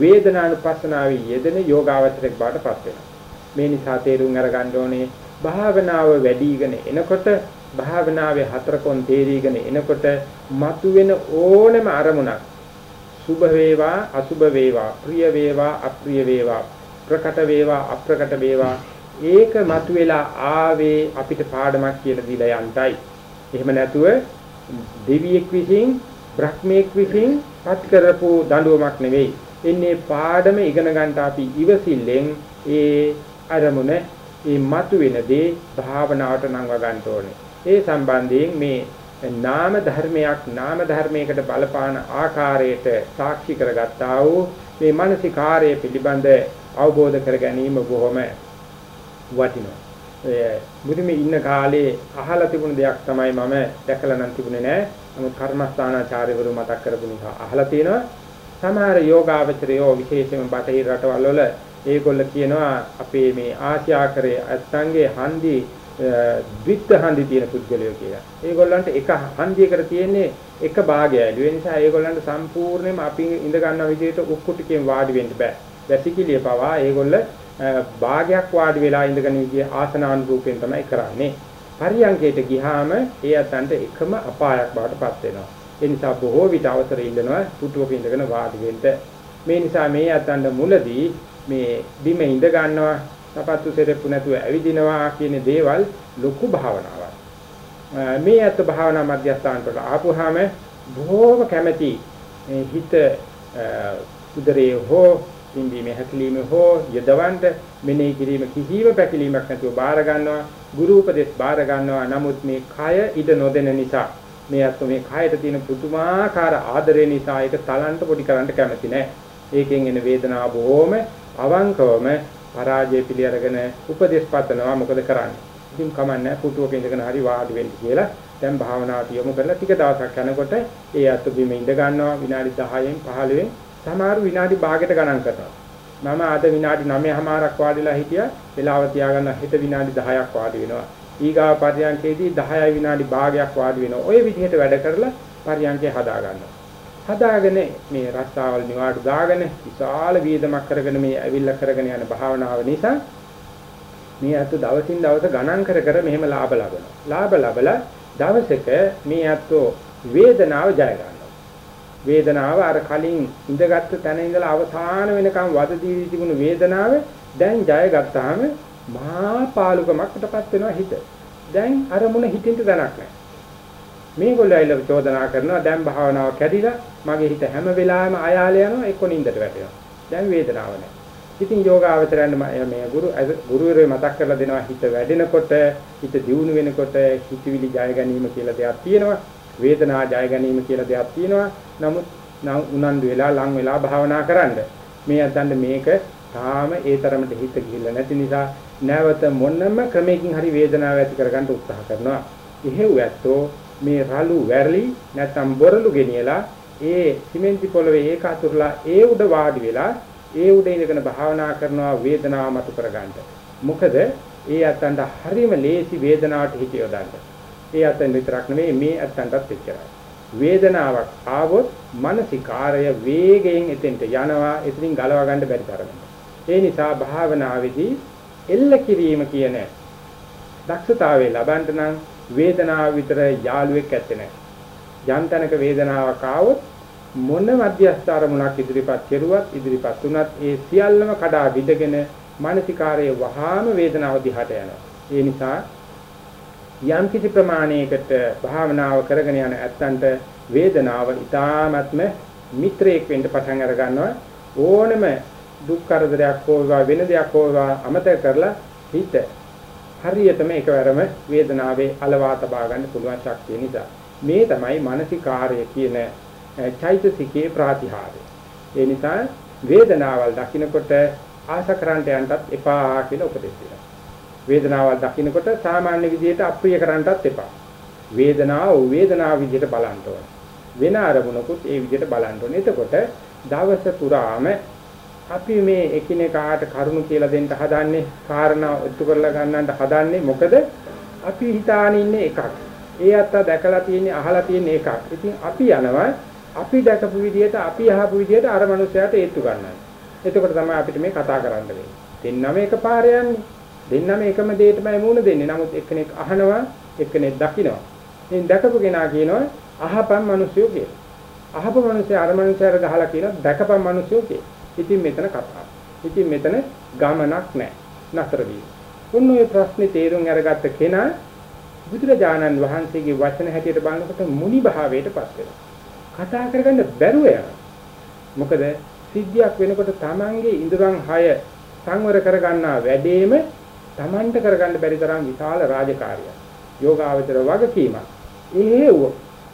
වේදනානුපස්සනාවේ යෙදෙන යෝගාවචරයක් බාටපත් වෙනවා. මේ නිසා තේරුම් අරගන්න ඕනේ භාවනාව වැඩිගෙන එනකොට භාවනාවේ හතරකොන් තේරීගෙන එනකොට මතුවෙන ඕනෑම අරමුණක් සුභ වේවා අසුභ වේවා ප්‍රිය වේවා අප්‍රිය වේවා ප්‍රකට වේවා අප්‍රකට වේවා ඒක මතුවෙලා ආවේ අපිට පාඩමක් කියලා දීලා යන්ටයි. එහෙම නැතුව දෙවියෙක් විසින් බ්‍රහ්මෙක් විසින් පත් කරපු දඬුවමක් නෙවෙයි. එන්නේ පාඩම ඉගෙන ගන්නට අපි ඉවසිල්ලෙන් ඒ අරමුණ ඒ මතුවෙන දේ භාවනාවට නංව ගන්න ඕනේ. ඒ සම්බන්ධයෙන් මේ නාම ධර්මයක් නාම ධර්මයකට බලපාන ආකාරයට සාක්ෂි කරගත්තා වූ මේ මානසිකාර්යය පිළිබඳ අවබෝධ කර ගැනීම බොහොම වටිනවා. ඒ මුදුමේ ඉන්න කාලේ අහලා තිබුණ දෙයක් තමයි මම දැකලා නම් තිබුණේ නෑ. නමුත් කර්මස්ථානාචාර්යවරු මතක් කරපු නිසා අහලා තියෙනවා. සමහර යෝගාවචරයෝ විශේෂයෙන්ම බටහිර රටවල් වල ඒගොල්ල කියනවා අපේ මේ ආශ්‍යාකරයේ අත්ංගේ හන්දි ද්විත්ත හන්දි තියෙන පුද්ගලයෝ කියලා. ඒගොල්ලන්ට එක හන්දියකට තියෙන්නේ එක භාගයයි. ඒ නිසා ඒගොල්ලන්ට සම්පූර්ණයෙන්ම අපි ඉඳ ගන්න විදිහට උක්කුටිකෙන් වාඩි වෙන්න බෑ. වැසිකිළිය පවා ඒගොල්ල භාගයක් වාඩි වෙලා ඉඳගෙන ඉන්නේ ආසනානුරූපයෙන් තමයි කරන්නේ. පරියංගයට ගියාම ඒ අතන්ට එකම අපායක් බවටපත් වෙනවා. ඒ නිසා බොහෝ විට අවසර ඉල්ලනවා පුටුවක ඉඳගෙන වාඩි වෙන්න. මේ නිසා මේ අතන්ට මුලදී මේ බිම ඉඳ ගන්නවා සපත්තු සෙරෙප්පු නැතුව ඇවිදිනවා කියන දේවල් ලොකු භාවනාවක්. මේ අත භාවනා මධ්‍යස්ථානට ආපුවාම බොහෝම කැමැති හිත උදරයේ හෝ පිම්බීමේ හැකිලිමේ හෝ යදවන්ට මෙනෙහි කිරීම කිසිම පැකිලීමක් නැතුව බාර ගන්නවා. ගුරු උපදෙස් බාර ගන්නවා. නමුත් මේ කය ඉඩ නොදෙන නිසා මේ අත් මේ කයට තියෙන පුදුමාකාර ආදරය නිසා ඒක තලන්ට පොඩි කරන්න කැමති නැහැ ඒකෙන් එන වේදනාව බොහොම අවංකවම පරාජය පිළි අරගෙන උපදෙස් පතනවා මොකද කරන්නේ ඉතින් කමන්නේ පුටුවක ඉඳගෙන හරි වාඩි වෙන්න කියලා දැන් භාවනාවට යොමු කරලා ටික දවසක් යනකොට ඒ අත් බිම ඉඳ ගන්නවා විනාඩි 10න් 15න් සමහර විනාඩි භාගයට ගණන් කරනවා. මම අද විනාඩි 9:00මාරක් වාඩිලා හිටියා. වෙලාව තියාගන්න හෙට විනාඩි 10ක් වාඩි වෙනවා. ඊගාව පරියන්කේදී 10යි විනාඩි භාගයක් වාඩි වෙනවා. ওই විදිහට වැඩ කරලා පරියන්කේ හදා ගන්නවා. හදාගෙන මේ රස්සාවල් නිවාඩු දාගෙන විශාල වීදමක් කරගෙන මේ ඇවිල්ලා කරගෙන යන භාවනාව නිසා මේ අත දවසින් දවස ගණන් කර කර මෙහෙම ලාභ ලබනවා. ලාභ ලබලා දවසක මේ අතෝ වේදනාව ජය ගන්නවා. වේදනාව අර කලින් ඉඳගත්තු තැන ඉඳලා අවසාන වෙනකම් වද දීවි තිබුණු වේදනාව දැන් ජය ගත්තාම මහා පාලුකමකටපත් වෙනවා හිත. දැන් අර මොන හිතින්ද දැනක් නැහැ. මේගොල්ලෝ ඇවිල්ලා චෝදනා කරනවා දැන් භාවනාව කැඩිලා මගේ හිත හැම වෙලාවෙම අයාල යනවා එක්ක නින්දට වැටෙනවා. දැන් වේදනාව නැහැ. ඉතින් යෝගාවචරයන් මේ ගුරු ගුරුවරේ මතක් කරලා දෙනවා හිත වැඩෙනකොට හිත දියුණු වෙනකොට හිතවිලි ජය ගැනීම කියලා දෙයක් තියෙනවා. වේදනා ජය ගැනීම කියලා දෙයක් තියෙනවා. නමුත් උනන්දු වෙලා ලං වෙලා භාවනා කරන්න. මේ අදන්න මේක තාම ඒ තරමට හිත ගිහිල්ලා නැති නිසා නැවත මොනම ක්‍රමයකින් හරි වේදනාව ඇති කරගන්න උත්සාහ කරනවා. එහෙව් ඇත්තෝ මේ රළු වැරලි නැත්නම් බොරළු ගෙනියලා ඒ සිමෙන්ති පොළවේ ඒක අතුරුලා ඒ උඩ වාඩි වෙලා ඒ උඩ ඉඳගෙන භාවනා කරනවා වේදනාව මතු කරගන්න. මොකද ඒ අතන්ට හරිම ලේසි වේදනාවට හිත යොදන්න. ඒ අතෙන් විතරක් නෙවෙයි මේ අතන්ටත් එච්චරයි. වේදනාවක් ආවොත් මානසිකාරය වේගයෙන් එතෙන්ට යනවා එතනින් ගලව ගන්න බැරි තරමට. ඒ නිසා භාවනාවේදී එල්ල කිරීම කියන දක්ෂතාවය ලබන්න නම් වේදනාව විතර යාළුවෙක් ඇත්තේ නැහැ. යම් තැනක වේදනාවක් ආවොත් මොන මධ්‍යස්ථ අරමුණක් ඉදිරිපත් කෙරුවත් ඉදිරිපත් වුණත් ඒ සියල්ලම කඩා විදගෙන මානසිකාරයේ වහාම වේදනාව දිහාට යනවා. ඒ නිසා යම් කිසි ප්‍රමාණයකට භාවනාව කරගෙන යන ඇත්තන්ට වේදනාව ඊ타ත්ම මිත්‍රයෙක් වෙන්න පටන් අර ගන්නවා ඕනම දුක් කරදරයක් හෝ වෙන දෙයක් හෝ අමතක කරලා හිත හරියටම එකවරම වේදනාවේ අලවා තබා ගන්න පුළුවන් ශක්තිය නිසා මේ තමයි මානසිකාර්ය කියන චෛතසිකේ ප්‍රාතිහාර්ය ඒ නිසා වේදනාවල් දකින්නකොට ආශකරන්ට යන්නත් එපා කියලා උපදෙස් දෙනවා වේදනාවල් දකින්නකොට සාමාන්‍ය විදිහට අප්‍රිය කරන්නටත් එපා. වේදනාව වේදනාව විදිහට බලන්න ඕන. වෙන අරමුණකුත් ඒ විදිහට බලන්න ඕන. එතකොට දවස පුරාම අපි මේ එකිනෙකාට කරුණු කියලා දෙන්න හදන්නේ කාරණා ඔත්තු කරලා ගන්නට හදන්නේ මොකද අපි හිතාන ඉන්නේ එකක්. ඒ අත්ත දැකලා තියෙන්නේ අහලා තියෙන්නේ එකක්. ඉතින් අපි යනවා අපි දැකපු විදිහට අපි අහපු විදිහට අර මනුස්සයාට ඒත්තු ගන්නවා. එතකොට තමයි අපිට මේ කතා කරන්න වෙන්නේ. දෙන්නම එකපාර යන්නේ. දෙන්නම එකම දෙයටමයි මූණ දෙන්නේ. නමුත් එක්කෙනෙක් අහනවා, එක්කෙනෙක් දකිනවා. ඉතින් දැකපු කෙනා කියනවා අහපන් මිනිස්සු කියලා. අහපු මිනිස්සු අර මිනිස්සුර ගහලා කියනවා දැකපන් මිනිස්සු කියලා. ඉතින් මෙතන කතාව. ඉතින් මෙතන ගමනක් නැහැ. නතර වී. ඔන්න ඔය ප්‍රශ්නේ තේරුම් අරගත්ත කෙනා බුදුරජාණන් වහන්සේගේ වචන හැටියට බලනකොට මුනි භාවයටපත් වෙනවා. කතා කරගන්න බැරුව යනවා. මොකද සිද්ධියක් වෙනකොට Tamange ඉඳුරන් 6 සංවර කරගන්නා වැඩේම Tamanට කරගන්න බැරි තරම් විශාල රාජකාරියක්. යෝගාවචර වගකීමක්. එහෙව්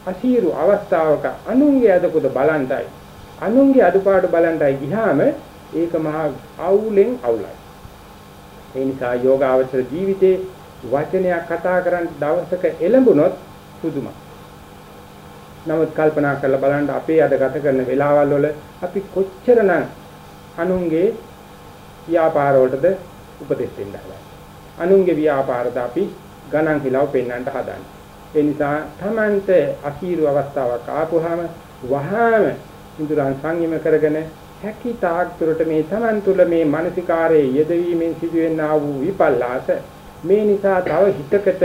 අසීරු අවස්ථාවක අනුන්ගේ අදකුද බලන්ටයි අනුන්ගේ අඩුපාඩු බලන්ටයි ගියාම ඒක මහා අවුලෙන් අවුලයි. ඒ නිසා යෝගාවචර ජීවිතේ වචනයක් කතා කරන් දවසක එළඹුණොත් පුදුමයි. නමුත් කල්පනා කරලා බලන්න අපේ අද ගත කරන වෙලාවල් වල අපි කොච්චරනම් අනුන්ගේ ව්‍යාපාර වලටද උපදෙස් දෙන්න හදන්නේ. අනුන්ගේ ව්‍යාපාරද අපි ගණන් හිලව පෙන්වන්නට හදන්නේ. ඒ නිසා Tamante අකීරු අවස්ථාවක් ආපුවාම වහාම ඉඳුරන් සංයම කරගෙන හැකි තාක් දුරට මේ Taman තුල මේ මානසිකාරයේ යෙදවීමෙන් සිදුවෙනා වූ විපල්ලාස මේ නිසා තව හිතකට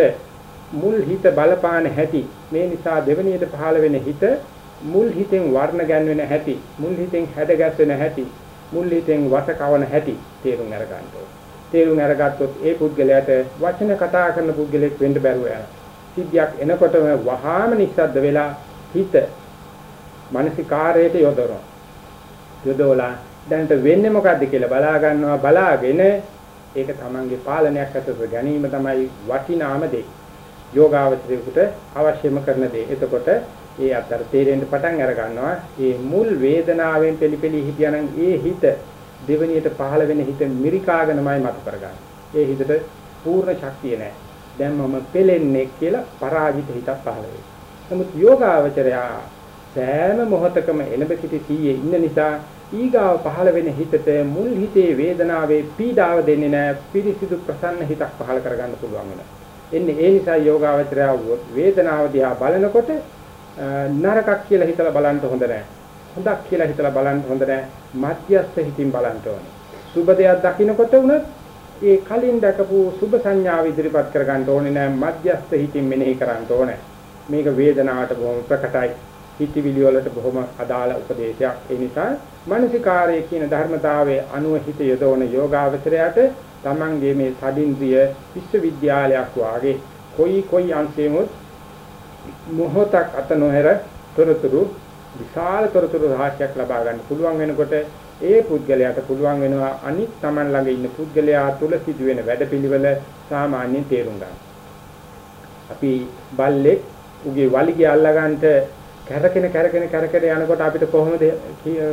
මුල් හිත බලපාන හැටි මේ නිසා දෙවනියට පහළ වෙන හිත මුල් හිතෙන් වර්ණ ගැන්වෙන හැටි මුල් හිතෙන් හැඩගැස්සෙන හැටි මුල් හිතෙන් වස කවන හැටි තේරුම් අරගන්න ඕනේ තේරුම් අරගත්තොත් ඒ පුද්ගලයාට වචන කතා කරන පුද්ගලෙක් වෙන්න බැරුව යනවා. සිද්ධියක් එනකොටම වහාම නිස්සද්ද වෙලා හිත මානසිකාරයට යොදවනවා. යොදවලා දැන්ට වෙන්නේ මොකද්ද කියලා බලා ගන්නවා බලාගෙන ඒක තමන්ගේ පාලනයක් ඇතුළත ගැනීම තමයි වටිනාම දේ. යෝගාවචරයකට අවශ්‍යම කරන දේ. එතකොට ඒ අතර තේරෙන්න පටන් අර ගන්නවා. මේ මුල් වේදනාවෙන් පිළිපෙලි හිටියනම් ඒ හිත දෙවණියට පහළ වෙන හිත මිරිකාගෙනමයි මතු කරගන්නේ. ඒ හිතට පූර්ණ ශක්තිය නැහැ. දැන් මම පෙලෙන්නේ කියලා පරාජිත හිතක් පහළ වෙයි. නමුත් යෝගාවචරයා සෑම මොහොතකම එළඹ සිටි සීයේ ඉන්න නිසා ඊගාව පහළ වෙන හිතට මුල් හිතේ වේදනාවේ පීඩාව දෙන්නේ නැහැ. පිරිසිදු ප්‍රසන්න හිතක් පහළ කරගන්න පුළුවන් වෙනවා. එන්නේ ඒ නිසා යෝගාවචරයා වේදනාව දිහා බලනකොට නරකක් කියලා හිතලා බලන්න හොඳ නැහැ. හොඳක් කියලා හිතලා බලන්න හොඳ නැහැ. මධ්‍යස්ථ හිතින් බලන්න ඕනේ. සුබ දෙයක් දකින්නකොට උනත් ඒ කලින් දැකපු සුබ සංඥාව ඉදිරිපත් කර ගන්න ඕනේ නැහැ. මධ්‍යස්ථ හිතින් මෙනෙහි කරන්න ඕනේ. මේක වේදනාවට බොහොම ප්‍රකටයි. හිතවිලි වලට බොහොම අදාළ උපදේශයක්. ඒ නිසා මානසිකාරයේ කියන ධර්මතාවයේ අනුව හිත යොදවන යෝගාවචරයට තමන්ගේ මේ සදින්ද්‍රිය විශ්වවිද්‍යාලයක් වාගේ කොයි කොයි අංශෙමුත් මොහොතක් අත නොහැර තොරතුරු විශාල තොරතුරු රහසක් ලබා ගන්න පුළුවන් වෙනකොට ඒ පුද්ගලයාට පුළුවන් වෙනවා අනිත් Taman ළඟ ඉන්න පුද්ගලයා තුල සිදුවෙන වැඩපිළිවෙල සාමාන්‍යයෙන් තේරුම් ගන්න. අපි බල්ලෙක් උගේ වලිගය අල්ලගන්නට කැරකෙන කැරකෙන කැරකෙන යනකොට අපිට කොහොමද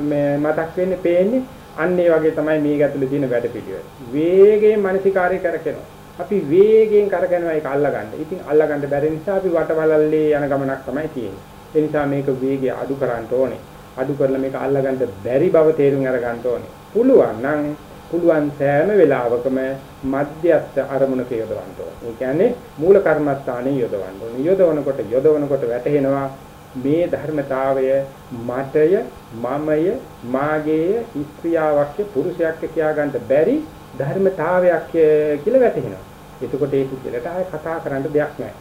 මේ මතක් වෙන්නේ පේන්නේ අන්න ඒ වගේ තමයි මේ ගැතුලේ තියෙන වැඩපිළිවෙල. වේගයෙන් මානසිකාරය කරකිනවා. අපි වේගයෙන් කරගෙනවා ඒක අල්ලගන්න. ඉතින් අල්ලගන්න බැරි නිසා අපි වටවලල්ලේ යන ගමනක් තමයි තියෙන්නේ. ඒ නිසා මේක වේගය අඩු කරන්න ඕනේ. අඩු කරලා මේක අල්ලගන්න බැරි බව තේරුම් අරගන්න ඕනේ. පුළුවන් නම් පුළුවන් සෑම වෙලාවකම මධ්‍යස්ථ අරමුණක යොදවන්න ඕනේ. ඒ කියන්නේ මූල කර්මස්ථානයේ යොදවන්න ඕනේ. යොදවනකොට යොදවනකොට වැටහෙනවා මේ ධර්මතාවය මටය මමය මාගේය ස්ත්‍රියාවක්ය පුරුෂයක්ය කියා ගන්න බැරි ධර්මතාවයක් කියලා වැටහෙනවා. එතකොට ඒ පුද්ගලට ආය කතා කරන්න දෙයක් නැහැ.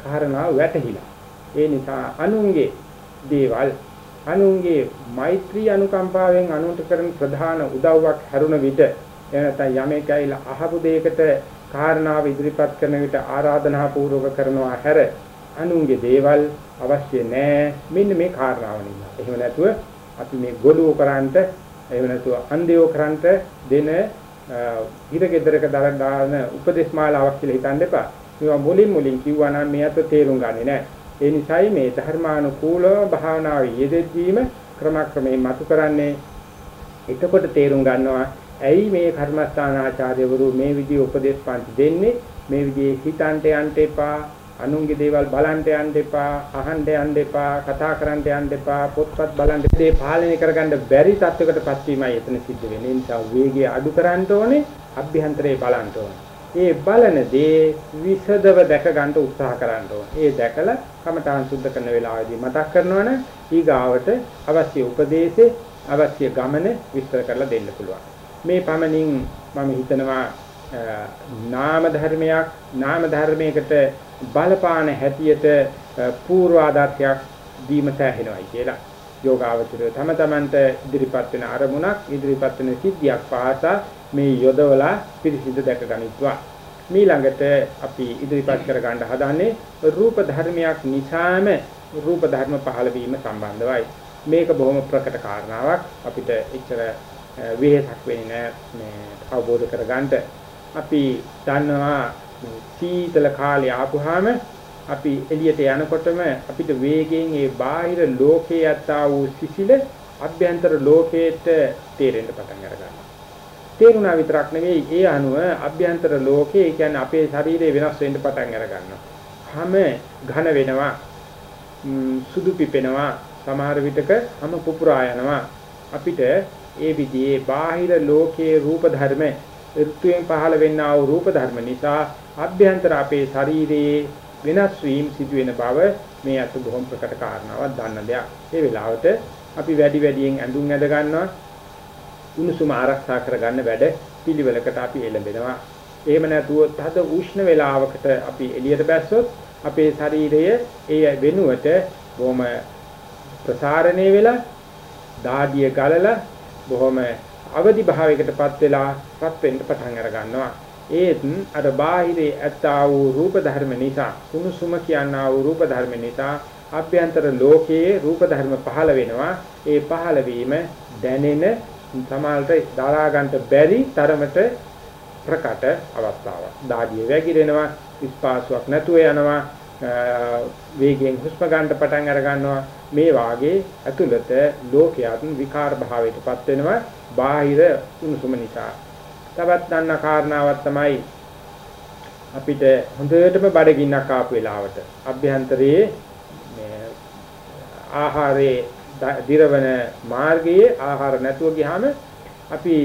කාරණාව වැටහිලා. ඒ නිසා අනුන්ගේ දේවල් අනුන්ගේ මෛත්‍රී අනුකම්පාවෙන් අනුන්ට කරන ප්‍රධාන උදව්වක් හැරුණ විට එනතන යමෙක් ඇවිල්ලා අහපු දෙයකට කාරණාව ඉදිරිපත් කරන විට ආරාධනා පූර්වක කරනවා හැර අනුන්ගේ දේවල් අවශ්‍ය නැහැ මෙන්න මේ කාරණාව නිසා. එහෙම නැතුව අපි මේ ගොළුව කරන්ට එහෙම නැතුව අන්දේව කරන්ට දෙන හිරගෙදරක දාන උපදේශ මාලාවක් කියලා හිතන්න එපා. මේවා මුලින් මුලින් කිව්වා නම් මේ අත තේරුම් ගන්නේ නැහැ. ඒ නිසායි මේ ධර්මානුකූලව භාවනාවේ යෙදෙද්දීම ක්‍රමක්‍රමයෙන් මතු කරන්නේ එතකොට තේරුම් ගන්නවා ඇයි මේ කර්මස්ථානාචාර්යවරු මේ විදිහේ උපදේශ පන්ති දෙන්නේ මේ විදිහේ හිතන්ට යන්න එපා අනුන්ගේ දේවල් බලන්න යන්න එපා අහන්න යන්න එපා කතා කරන්න යන්න එපා පොත්පත් බලන්න දේ පාලනය කරගන්න බැරි තත්වයකටපත් වීමයි එතන සිද්ධ වෙන්නේ. ඒ නිසා වේගය අඩු කරන්න ඕනේ අභ්‍යන්තරේ බලන්න ඕනේ. ඒ බලන දේ විසදව දැක ගන්න උත්සාහ කරන්න ඕනේ. ඒ දැකලා කමඨාන් සුද්ධ කරන වෙලාවදී මතක් කරනවනේ ඊගාවට අවශ්‍ය උපදේශේ අවශ්‍ය ගමන විස්තර කරලා දෙන්න පුළුවන්. මේ පමණින් මම හිතනවා නාම ධර්මයක් නාම ධර්මයකට බලපාන හැටියට පූර්ව ආදර්ශයක් දීම සෑහෙනවයි කියලා. යෝගාවචරය තම තමන්ට ඉදිරිපත් වෙන අරමුණක් ඉදිරිපත් වෙන සිද්ධියක් පාසා මේ යොදවලා පිරිසිදු දැක ගනිත්වා. මීළඟට අපි ඉදිරිපත් කර ගන්න හදන්නේ රූප ධර්මයක් නිසාම රූප ධර්ම පහළ වීම සම්බන්ධවයි. මේක බොහොම ප්‍රකට කාරණාවක් අපිට එච්චර වෙහෙසක් වෙන්නේ නැහැ මේ අවබෝධ කරගන්න. අපි දන්නවා සීතල කාලේ ආපුවාම අපි එළියට යනකොටම අපිට වේගයෙන් ඒ බාහිර ලෝකයේ යත්තා වූ සිසිල අභ්‍යන්තර ලෝකයට තේරෙන්න පටන් අරගන්නවා. තේරුණා විතරක් නෙවෙයි ඒ අනුව අභ්‍යන්තර ලෝකයේ කියන්නේ අපේ ශරීරය වෙනස් වෙන්න පටන් අරගන්නවා. හැම ඝන වෙනවා. සුදු පිපෙනවා. සමහර විටක හැම පුපුරා යනවා. අපිට ඒ විදිහේ බාහිර ලෝකයේ රූප ධර්ම ඍතුයෙන් පහළ වෙන්නා වූ රූප ධර්ම නිසා අභ්‍යන්තර අපේ ශරීරයේ වෙනස් වීම සිදු වෙන බව මේ අත බොහොම ප්‍රකට කාරණාවක් දන්න දෙයක්. ඒ වෙලාවට අපි වැඩි වැඩියෙන් ඇඳුම් ඇඳ ගන්නවා. උණුසුම ආරක්ෂා කරගන්න වැඩ පිළිවෙලකට අපි එළඹෙනවා. එහෙම නැතුව තද උෂ්ණ වේලාවකට අපි එළියට බැස්සොත් අපේ ශරීරය ඒ වෙනුවට බොහොම ප්‍රසාරණය වෙලා දාඩිය ගලලා බොහොම අවදි භාවයකටපත් වෙලා පත් වෙන්න පටන් අර ගන්නවා. ඒත් අර බාහිරේ ඇත්තා වූ රූප ධර්ම නිසා කුණුසුම කියනා වූ රූප ධර්ම නිසා අභ්‍යන්තර ලෝකයේ රූප ධර්ම පහළ වෙනවා. ඒ පහළ වීම දැනෙන සමාල්ට දරා ගන්නට බැරි තරමට ප්‍රකට අවස්ථාවක්. දාඩිය වැగిරෙනවා, ස්පාසුවක් නැතුව යනවා, වේගයෙන් හුස්ම ගන්න පටන් අර ගන්නවා. මේ වාගේ ඇතුළත ලෝකයක් විකාර භාවයටපත් වෙනවා. බාහිර උණුසුම නිසා. තවත් දන්න කාරණාවක් තමයි අපිට හොඳටම බඩගින්නක් ආපු වෙලාවට අභ්‍යන්තරයේ මේ ආහාරයේ දිරවන මාර්ගයේ ආහාර නැතුව ගියාම අපි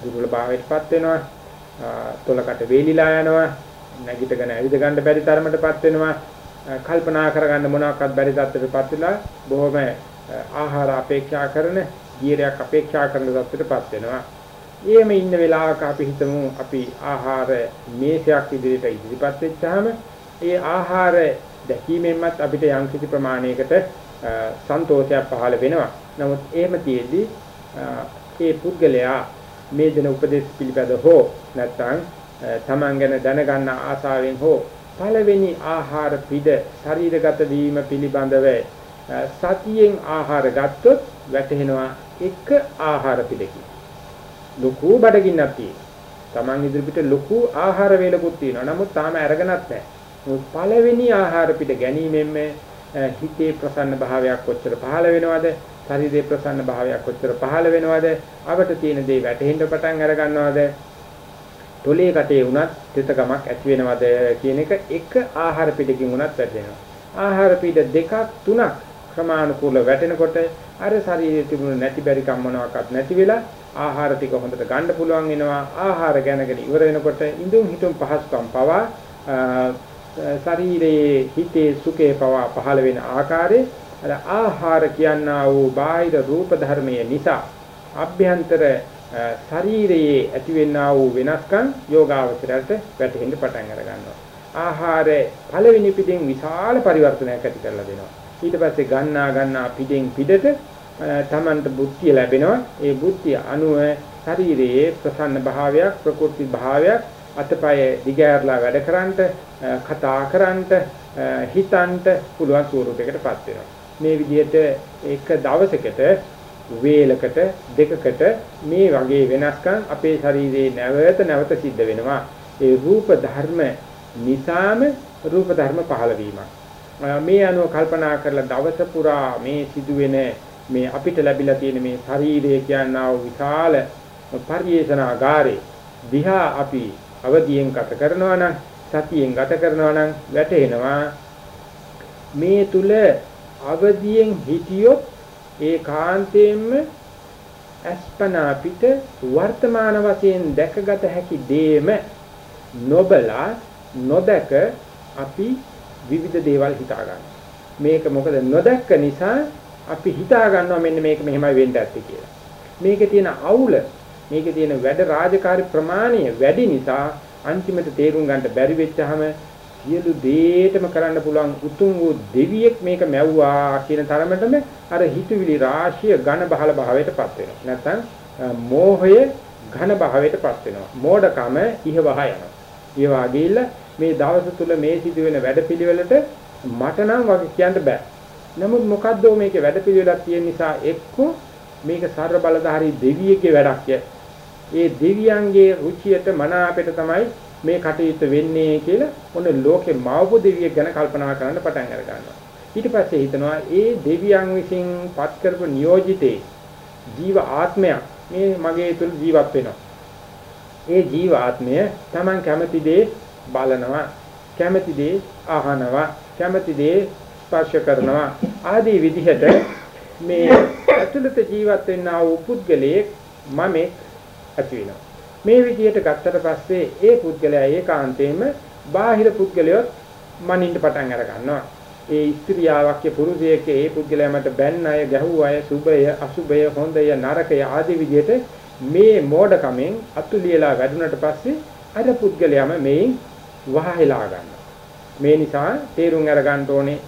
දුර්වල භාවයටපත් වෙනවා තොලකට වේලිලා යනවා නැගිටගෙන ඇවිද ගන්න බැරි තරමටපත් වෙනවා කල්පනා කරගන්න මොනවාක්වත් බැරි තත්ත්වයටපත් වෙලා බොහොම ආහාර අපේක්ෂා කරන ගියරයක් අපේක්ෂා කරන තත්ත්වයටපත් වෙනවා. එහෙම ඉන්න වෙලාවක අපි හිතමු අපි ආහාර මේසයක් ඉදිරියට ඉදිරිපත් වෙච්චාම ඒ ආහාර දැකීමෙන්මත් අපිට යම් කිසි ප්‍රමාණයකට සන්තෝෂයක් පහළ වෙනවා. නමුත් එහෙම තියෙද්දි ඒ පුද්ගලයා මේ දෙන උපදේශ පිළිපද හෝ නැත්නම් තමන් ගැන දැනගන්න ආසාවෙන් හෝ පළවෙනි ආහාර පිට ශරීරගත වීම පිළිබඳව සතියෙන් ආහාර ගත්තොත් වැටහෙනවා එක ආහාර පිටකින් ලොකු බඩගින්නක් තියෙනවා. Taman ඉදිරිපිට ලොකු ආහාර වේලකුත් තියෙනවා. නමුත් තාම අරගෙනත් නැහැ. මොකද පළවෙනි ආහාර පිට ගැනීමෙන්ම හිතේ ප්‍රසන්න භාවයක් කොච්චර පහළ වෙනවද? ශරීරයේ ප්‍රසන්න භාවයක් කොච්චර පහළ වෙනවද? අපට තියෙන දේ වැටහෙන්න පටන් අර ගන්නවද? තොලේ කටේ වුණත් තෙතකමක් ඇති වෙනවද කියන එක එක ආහාර පිටකින් වුණත් වැටෙනවා. ආහාර පිට දෙකක් තුනක් ක්‍රමානුකූලව වැටෙනකොට අර ශරීරයේ තිබුණු නැති බැරි කම් මොනවාක්වත් නැති වෙලා ආහාර ටික හොඳට ගන්න පුළුවන් වෙනවා. ආහාර ගැනගෙන ඉවර වෙනකොට ඉඳුන් හිටුන් පහසුකම් පවා ශරීරයේ හිතේ සුඛේ පවා පහළ වෙන ආකාරයේ අර ආහාර කියනා වූ බාහිර රූප ධර්මයේ නිසා අභ්‍යන්තර ශරීරයේ ඇතිවෙනා වූ වෙනස්කම් යෝගාවචරයට වැටහෙන්න පටන් අර ගන්නවා ආහාර පළවෙනි පිටින් විශාල පරිවර්තනයක් ඇති කරලා දෙනවා. ඊට පස්සේ ගන්නා ගන්නා පිටින් පිටට තමන්ට බුද්ධිය ලැබෙනවා ඒ බුද්ධිය අනුව ශරීරයේ ප්‍රසන්න භාවයක් ප්‍රකෘති භාවයක් අතපය දිගෑරලා වැඩ කරන්නට කතා කරන්නට හිතන්නට පුළුවන් ස්වරූපයකටපත් වෙනවා. මේ විදිහට එක දවසකට වේලකට දෙකකට මේ වගේ වෙනස්කම් අපේ ශරීරයේ නැවත නැවත සිද්ධ වෙනවා. ඒ රූප ධර්ම නිසාම රූප ධර්ම පහළ වීමක්. මේ අනුව කල්පනා කරලා දවස පුරා මේ සිදුවෙන මේ අපිට ලැබිලා තියෙන මේ ශරීරය කියනා වූ විශාල පරිේශනාගාරේ දිහා අපි අවදියෙන් ගත කරනවා නම් සතියෙන් ගත කරනවා නම් වැටෙනවා මේ තුල අවදියෙන් හිටියොත් ඒ කාන්තේන්ම අස්පනා පිට වර්තමාන වශයෙන් දැකගත හැකි දේම නොබලා නොදක අපි විවිධ දේවල් හිතා ගන්නවා. මේක මොකද නොදැක්ක නිසා අපි හිතා ගන්නවා මෙන්න මේක මෙහෙමයි වෙන්න ඇත්තේ කියලා. මේකේ තියෙන අවුල, මේකේ තියෙන වැඩ රාජකාරී ප්‍රමාණය වැඩි නිසා අන්තිමට තේරුම් ගන්න බැරි වෙච්චාම සියලු දේටම කරන්න පුළුවන් උතුම් වූ දෙවියෙක් මේක මැව්වා කියන තරමටම අර හිතවිලි රාශිය ඝන බහල භාවයටපත් වෙනවා. නැත්නම් මෝහය ඝන භාවයටපත් වෙනවා. මෝඩකම ඉහවහ යනවා. ඒ වගේilla මේ දවස තුල මේ සිදුවෙන වැඩපිළිවෙලට මට නම් වගේ කියන්න බෑ. නමුත් මොකද්ද මේකේ වැඩපිළිවෙලක් තියෙන නිසා එක්ක මේක සර්ව බලධාරී දෙවියෙක්ගේ වැඩක් ඒ දෙවියන්ගේ රුචියට මනාපයට තමයි මේ කටයුත්ත වෙන්නේ කියලා ඔන්න ලෝකේ මාවපු දෙවියෙක් ගැන කල්පනා කරන්න පටන් අර ගන්නවා. ඊට පස්සේ හිතනවා ඒ දෙවියන් විසින් පත් කරපු නියෝජිතේ ජීව ආත්මයක් මේ මගේ තුල ජීවත් වෙනවා. ඒ ජීව ආත්මය Taman කැමති දේ බලනවා, කැමති දේ අහනවා, කැමති දේ ස්පර්ශ කරනවා ආදී විදිහට මේ ඇතුළත ජීවත් වෙන්නා වූ පුද්ගලයෙක් මමෙක් ඇති වෙනවා. මේ විදිහට ගත්තට පස්සේ ඒ පුද්ගලයා ඒකාන්තයෙන්ම බාහිර පුද්ගලයොත් මනින්න පටන් අර ගන්නවා. ඒ ස්ත්‍රියාවක් පුරුෂයෙක් ඒ පුද්ගලයා මට බැන්න අය, ගැහුව අය, සුභය, අසුභය, හොඳය, නරකය ආදී විදිහට මේ මෝඩකමෙන් අතුලියලා වැඩුණට පස්සේ අර පුද්ගලයාම මේන් වහහෙලා ගන්නවා. මේ නිසා තේරුම් අරගන්න ඕනේ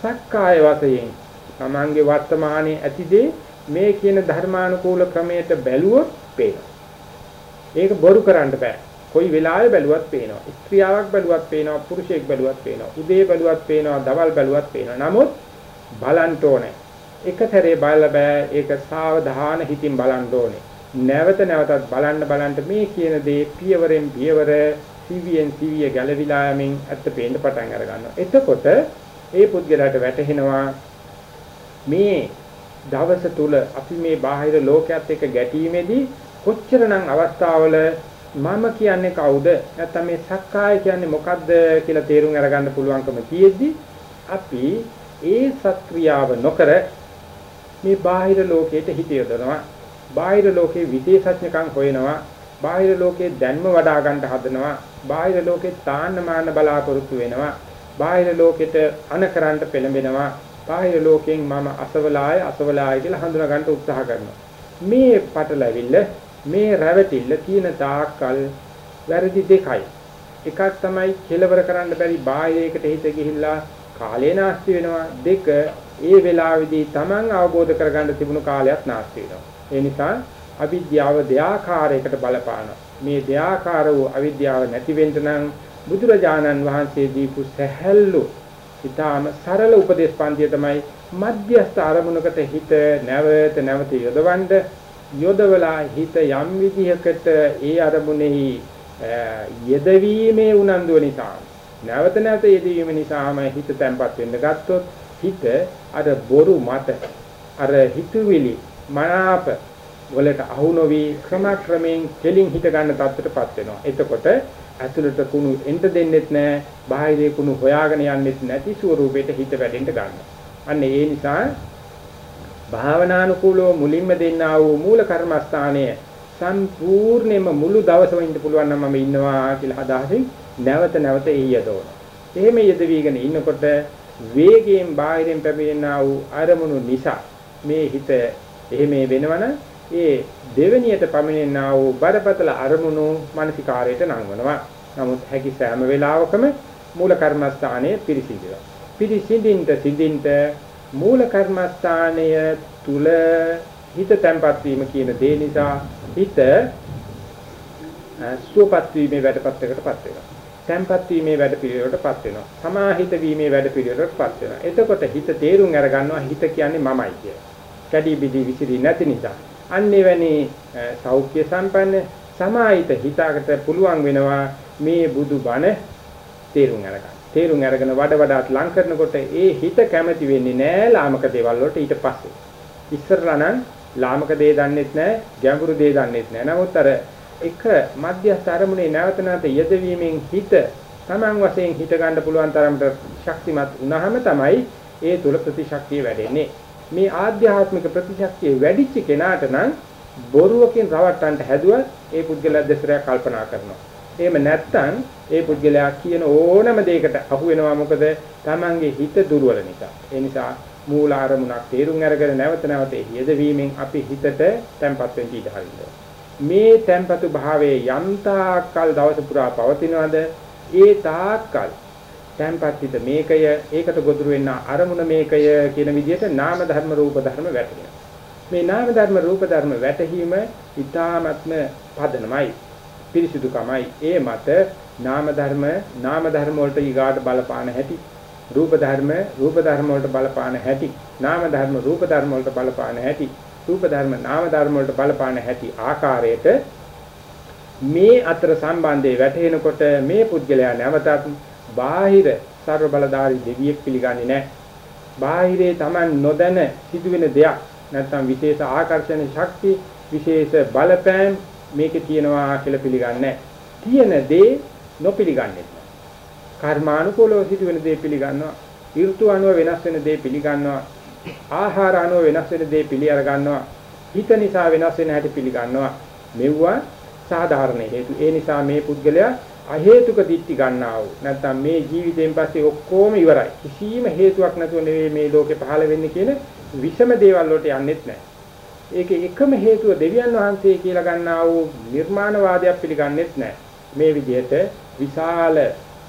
සක්කාය වශයෙන් තමන්ගේ වර්තමානයේ ඇතිදේ මේ කියන ධර්මානුකූල ක්‍රමයට බැලුවොත් පේනවා. ඒක බොරු කරන්න බෑ. කොයි වෙලාවෙ බැලුවත් පේනවා. ස්ත්‍රියාවක් බැලුවත් පේනවා, පුරුෂයෙක් බැලුවත් පේනවා, උදේ බැලුවත් පේනවා, දවල් බැලුවත් පේනවා. නමුත් බලන්න ඕනේ. එක සැරේ බලලා බෑ. ඒක සාවධාන හිතින් බලන්න ඕනේ. නැවත නැවතත් බලන්න බලන්න මේ කියන දේ පියවරෙන් පියවර සිවියෙන් සිවිය ගැලවිලා යමින් ඇත්ත පේන්න පටන් අර ගන්නවා. එතකොට ඒ පුද්ගලයාට වැටහෙනවා මේ දවස තුල අපි මේ බාහිර ලෝකයක් එක්ක ගැටීමේදී කොච්චරනම් අවස්ථාවල මම කියන්නේ කවුද? නැත්නම් මේ සක්කාය කියන්නේ මොකද්ද කියලා තේරුම් අරගන්න පුළුවන්කම තියෙද්දි අපි ඒ සත්‍ක්‍රියාව නොකර මේ බාහිර ලෝකයට හිත යොදනවා. බාහිර ලෝකේ විශේෂඥකම් හොයනවා. බාහිර ලෝකේ දැන්ම වඩා ගන්න හදනවා. බාහිර ලෝකේ තාන්න මාන්න බලාපොරොත්තු වෙනවා. බාහිර ලෝකෙට අනකරන්න පෙළඹෙනවා. බාහිර ලෝකයෙන් මම අසවලාය අසවලාය කියලා හඳුනා ගන්න උත්සාහ කරනවා. මේ පටලැවිල්ල මේ රැවටිල්ල තියෙන තාක්කල් වැරදි දෙකයි. එකක් තමයි කෙලවර කරන්න බැරි බාහිරයකට හිත ගිහිල්ලා කාලේ නාස්ති වෙනවා. දෙක ඒ වෙලාවේදී Taman අවබෝධ කරගන්න තිබුණු කාලයක් නාස්ති වෙනවා. ඒ නිසා අවිද්‍යාව දෙආකාරයකට බලපානවා. මේ දෙආකාර වූ අවිද්‍යාව නැති වෙන්න නම් බුදුරජාණන් වහන්සේ දීපු සැහැල්ලු ඊටාම සරල උපදේශ පන්තිය තමයි මධ්‍යස්ථ අරමුණකට හිත නැවත නැවත යොදවන්න යොදවලා හිත යම් විදිහකට ඒ අරමුණෙහි යෙදවීමේ උනන්දුව නිසා නැවත නැවත යෙදවීම නිසාම හිත තැම්පත් වෙන්න ගත්තොත් හිත අර බොරු මත අර හිතුවිලි මනාප වලට අහු නොවි ක්‍රමක්‍රමයෙන් කෙලින් හිත ගන්න තත්ත්වයටපත් වෙනවා. එතකොට ඇතුළට කුණු එන්න දෙන්නෙත් නැහැ, බාහිරේ කුණු හොයාගෙන යන්නෙත් නැති ස්වරූපයට හිත වැඩෙන්න ගන්නවා. අන්න ඒ නිසා භාවනානුකූලව මුලින්ම දෙන්නා වූ මූල කර්මස්ථානය සම්පූර්ණයෙන්ම මුළු දවසම ඉන්න පුළුවන් නම් මම ඉන්නවා කියලා අදහසින් නැවත නැවත එయ్యදෝන. එහෙම යෙදවිගෙන ඉන්නකොට වේගයෙන් බාහිරින් පැමිණෙනා වූ අරමුණු නිසා මේ හිත එහෙම වෙනවනම් ඒ දෙවෙනියට පමිනෙනා වූ බරපතල අරමුණු මානසිකාරයට නංවනවා. නමුත් හැකි සෑම වෙලාවකම මූල කර්මස්ථානයේ පිරිසිදුවා. පිරිසිදින්ට සිදින්ට මූල කර්මස්ථානය තුල හිත තැම්පත් වීම කියන දේ නිසා හිත සුවපත් වීමේ වැඩපත්යකටපත් වෙනවා. තැම්පත් වීමේ වැඩ පිළිවෙලටපත් වෙනවා. සමාහිත වීමේ වැඩ පිළිවෙලටපත් වෙනවා. එතකොට හිත තේරුම් අරගන්නවා හිත කියන්නේ මමයි කියලා. කැඩි බිඩි විසිරි නැති නිසා. අන්න එවැනි සෞඛ්‍ය සම්පන්න සමාහිත හිතකට පුළුවන් වෙනවා මේ බුදු බණ තේරුම් අරගන්න. තේරුම් අරගෙන වඩ වඩාත් ලං කරනකොට ඒ හිත කැමති වෙන්නේ නෑ ලාමක දේවල් වලට ඊට පස්සේ. ඉස්සරලා නම් ලාමක දේ දන්නෙත් නෑ, ගැඹුරු දේ දන්නෙත් නෑ. නමුත් අර එක මධ්‍යස්ථ අරමුණේ නැවත නැවත යෙදවීමෙන් හිත Taman වශයෙන් හිත ගන්න පුළුවන් තරමට ශක්තිමත් වුණාම තමයි ඒ තුල ප්‍රතිශක්තිය වැඩෙන්නේ. මේ ආධ්‍යාත්මික ප්‍රතිශක්තිය වැඩිච්ච කෙනාට නම් බොරුවකින් රවට්ටන්න හැදුවත් ඒ පුද්ගලයා දෙසරයක් කල්පනා කරනවා. එහෙම නැත්නම් ඒ පුද්ගලයා කියන ඕනම දෙයකට අහු වෙනවා මොකද Tamange හිත දුර්වල නිසා. ඒ නිසා මූල ආරමුණක් තේරුම් අරගෙන නැවත නැවත යෙදවීමෙන් අපි හිතට තැම්පත් වෙන්න ඉඩ හරිනවා. මේ තැම්පතු භාවයේ යම් තාක්කල් දවස පුරා පවතිනවද ඒ තාක්කල් තැම්පත් හිත මේකය ඒකට ගොදුරු වෙන්න අරමුණ මේකය කියන විදිහට නාම ධර්ම රූප ධර්ම වැටෙනවා. මේ නාම ධර්ම රූප ධර්ම වැටහීම ඊ타ත්ම පදනමයි පිරිසිදුකමයි ඒ මත නාම ධර්ම නාම ධර්ම වලට ඊගාට බලපාන හැටි රූප ධර්ම රූප ධර්ම වලට බලපාන හැටි නාම ධර්ම රූප ධර්ම වලට බලපාන හැටි රූප ධර්ම නාම ධර්ම වලට බලපාන හැටි ආකාරයට මේ අතර සම්බන්ධය වැටහෙනකොට මේ පුද්ගලයා නැවතත් බාහිර ਸਰව බලධාරී දෙවියෙක් පිළිගන්නේ නැහැ. බාහිරේ Taman නොදැන සිදුවෙන දෙයක් නැත්නම් විශේෂ ආකර්ෂණ ශක්ති විශේෂ බලපෑම් මේකේ තියෙනවා කියලා පිළිගන්නේ තියෙන දේ නොපිළිගන්නේ කර්මානුකූලව සිදුවෙන දේ පිළිගන්නවා. ඍතු අනුව වෙනස් වෙන දේ පිළිගන්නවා. ආහාර අනුව වෙනස් වෙන දේ පිළි අර ගන්නවා හිත නිසා වෙනස් වෙන හැටි පිළිගන්නවා. මෙවුවා සාධාරණ හේතු. ඒ නිසා මේ පුද්ගලයා අහේතුක දිට්ටි ගන්නා වූ නැත්නම් මේ ජීවිතයෙන් පස්සේ ඔක්කොම ඉවරයි කිසිම හේතුවක් නැතුව නෙවෙයි මේ ලෝකේ පහළ වෙන්නේ කියන විෂම දේවල් වලට යන්නෙත් නැහැ ඒකේ එකම හේතුව දෙවියන් වහන්සේ කියලා ගන්නා වූ නිර්මාණවාදයක් පිළිගන්නෙත් නැහැ. මේ විදිහට විශාල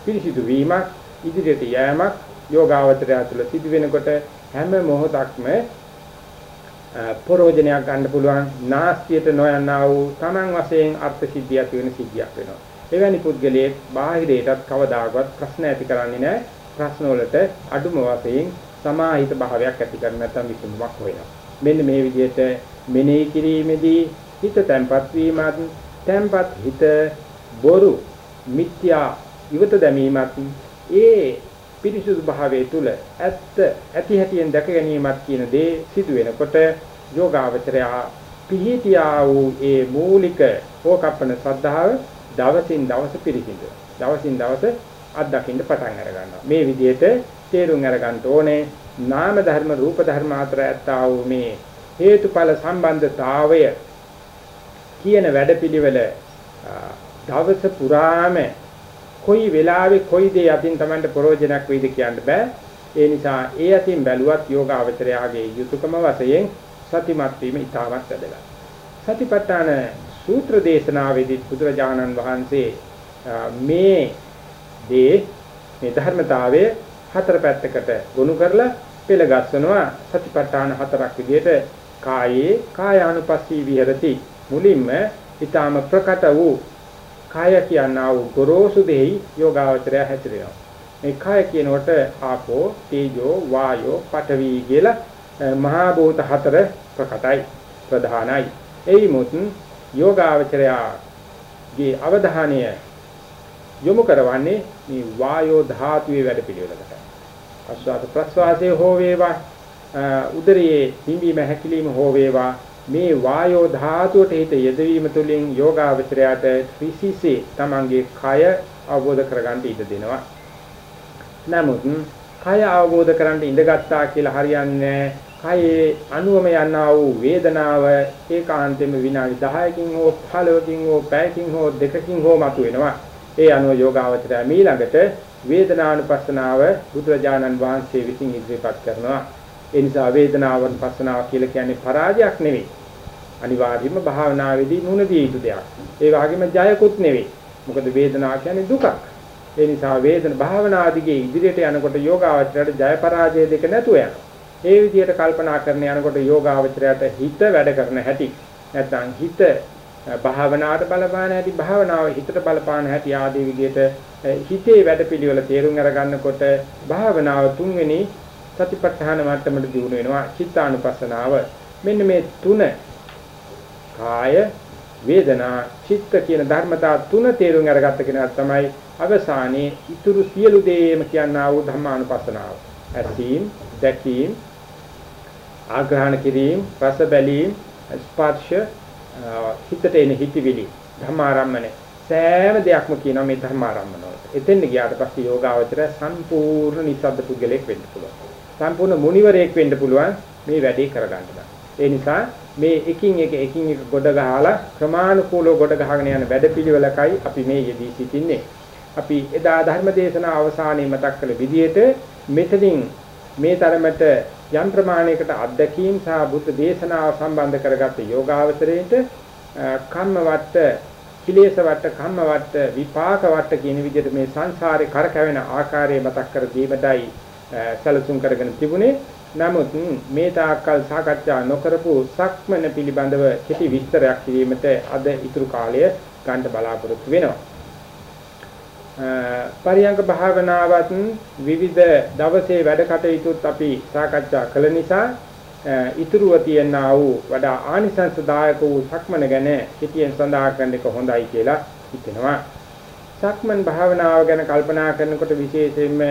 පිරිසිදු වීමක් ඉදිරියට යෑමක් යෝගාවචරය තුළ සිදු වෙනකොට හැම මොහොතක්ම පරෝජනයක් ගන්න පුළුවන් නාස්තියට නොයන්නා වූ Taman වශයෙන් අර්ථ සිද්ධියක් වෙන සිද්ධියක් වෙනවා. එවැනි පුද්ගලයෙක් බාහිරයටත් කවදාකවත් ප්‍රශ්න ඇති කරන්නේ නැහැ. ප්‍රශ්න වලට අඩුම වශයෙන් සමාහිත භාවයක් ඇති කර නැත්නම් විසඳුමක් හොයනවා. මෙන්න මේ විදිහට මෙනෙහි කිරීමේදී හිත තැම්පත් වීමත් තැම්පත් හිත බොරු මිත්‍යා ඉවත දැමීමත් ඒ පිරිසුදු භාවයේ තුල ඇත්ත ඇති හැටියෙන් දැක ගැනීමත් කියන දේ සිදු වෙනකොට යෝගාවචරය පිහිටියා වූ ඒ මූලික ඕකප්පන ශ්‍රද්ධාව දවසින් දවස පිරිසිදු. දවසින් දවස අත්දකින්න පටන් අර ගන්නවා. මේ විදිහට තේරුම් අරගන්න ඕනේ නාම ධර්ම රූප ධර්ම අතර ඇත්තා වූ මේ හේතුඵල සම්බන්ධතාවය කියන වැඩපිළිවෙල දවස පුරාම කොයි වෙලාවෙ කොයි දේ අතින් Tamanට ප්‍රයෝජනක් වෙයිද කියන්න බෑ. ඒ නිසා ඒ අතින් බැලුවත් යෝගාවචරයාගේ යුතුයකම වශයෙන් සතිමත් වීම ඉතාමත් වැදගත්. සතිපට්ඨාන සූත්‍ර දේශනාවේදී බුදුරජාණන් වහන්සේ මේ දේ මේ ධර්මතාවයේ හතර පැත්තකට ගොනු කරලා පෙළ ගස්සනවා. සතිපට්ඨාන හතරක් විදිහට කායේ කායානුපස්සී විහෙරති. මුලින්ම ඊටාම ප්‍රකට වූ කාය කියනා වූ ගොරෝසු දෙහි යෝගාවචරය හැසිරෙනවා. මේ කාය කියනකොට ආපෝ තේජෝ වායෝ පඨවි කියලා මහා භූත හතර ප්‍රකටයි ප්‍රධානයි. එයි මුතුන් යෝගාවචරයගේ අවධානය යොමු කරවන්නේ මේ වායෝ ධාතුවේ වැඩ පිළිවෙලකට ආස්වාද ප්‍රස්වාසයේ හෝ වේවා උදරයේ හිඳීම හැකිලිම හෝ වේවා මේ වායෝ ධාතුවට හිත යෙදවීම තුළින් යෝගාවචරයට ත්‍රිසිසේ තමන්ගේ කය අවබෝධ කරගන්න ඉඩ දෙනවා. නමුත් කය අවබෝධ කරගන්න ඉඳගත්තා කියලා හරියන්නේ කයේ අනුවම යනා වූ වේදනාව ඒකාන්තයෙන්ම විනාඩි 10කින් හෝ 15කින් හෝ පැයකින් හෝ දෙකකින් හෝ මතුවෙනවා. ඒ අනුව යෝගාවචරය මීළඟට වේදනානුපස්සනාව බුදුරජාණන් වහන්සේ විසින් ඉදිරිපත් කරනවා. ඒ නිසා වේදනාවනුපස්සනාව කියලා කියන්නේ පරාජයක් නෙවෙයි. අනිවාර්යයෙන්ම භාවනාවේදී නුන දිය යුතු දෙයක්. ඒ වගේම ජයකුත් නෙවෙයි. මොකද වේදනාව කියන්නේ දුකක්. ඒ නිසා වේදන භාවනාදිගේ ඉදිරියට යනකොට යෝගාවචරයට ජය පරාජය දෙක නැතුව යනවා. ඒ විදිහට කල්පනා කරන යනකොට යෝගාවචරයට හිත වැඩ කරන හැටි නැත්නම් හිත භාවනාවට බලපාන හැටි භාවනාව හිතට බලපාන හැටි ආදී විදිහට හිතේ වැඩපිළිවෙල තේරුම් අරගන්නකොට භාවනාව තුන්වෙනි සතිපට්ඨාන මට්ටමට දියුණු වෙනවා චිත්තානුපස්සනාව මෙන්න මේ තුන කාය වේදනා චිත්ත කියන ධර්මතා තුන තේරුම් අරගත්ත කෙනා තමයි අවසානයේ ඊතුරු සියලු දේම කියනා වූ ධර්මානුපස්සනාව. ඇසීම්, දැකීම්, ආග්‍රහණ කිරීම, රස බැලීම, ස්පර්ශ, හිතට එන හිතවිලි, ධර්මාරම්මනේ සෑම දෙයක්ම කියනවා මේ ධර්මාරම්මන වලට. එතෙන් ගියාට පස්සේ යෝගාවචර සම්පූර්ණ නිසද්ද පුද්ගලෙක් වෙන්න පුළුවන්. සම්පූර්ණ මුනිවරයෙක් වෙන්න පුළුවන් මේ වැඩේ කරගන්න. ඒ නිසා මේ එකින් එක එකින් එක ගොඩ ගහලා ක්‍රමානුකූලව ගොඩ ගහගෙන යන වැඩපිළිවෙලකයි අපි මේ යෙදී සිටින්නේ. අපි එදා ධර්ම දේශනා අවසානයේ මතක් කළ විදිහට මෙතනින් මේ තරමට යම් ප්‍රමාණයකට අත්දැකීම් සහ බුද්ධ දේශනාව සම්බන්ධ කරගත්ත යෝගාවචරයේට කම්ම වට කිලේශ වට කම්ම වට විපාක වට කියන විදිහට මේ සංසාරේ කරකැවෙන ආකාරය මතක් කර දීමටයි සැලසුම් කරගෙන තිබුණේ නමුත් මේ තාක්කල් සාකච්ඡා නොකරපු සක්මන පිළිබඳව කෙටි විස්තරයක් කිරීමට අද ඉතුරු කාලය ගන්න බලාපොරොත්තු වෙනවා. පරියංග භාවනාවත් විවිධ දවසේ වැඩ කටයුතුත් අපි සාකච්ඡා කළ නිසා ඉතුරුව තියනා වූ වඩා ආනිසංසදායක වූ සක්මන ගැන පිටියෙන් සඳහන් කරන එක හොඳයි කියලා හිතෙනවා. සක්මන් භාවනාව ගැන කල්පනා කරනකොට විශේෂයෙන්ම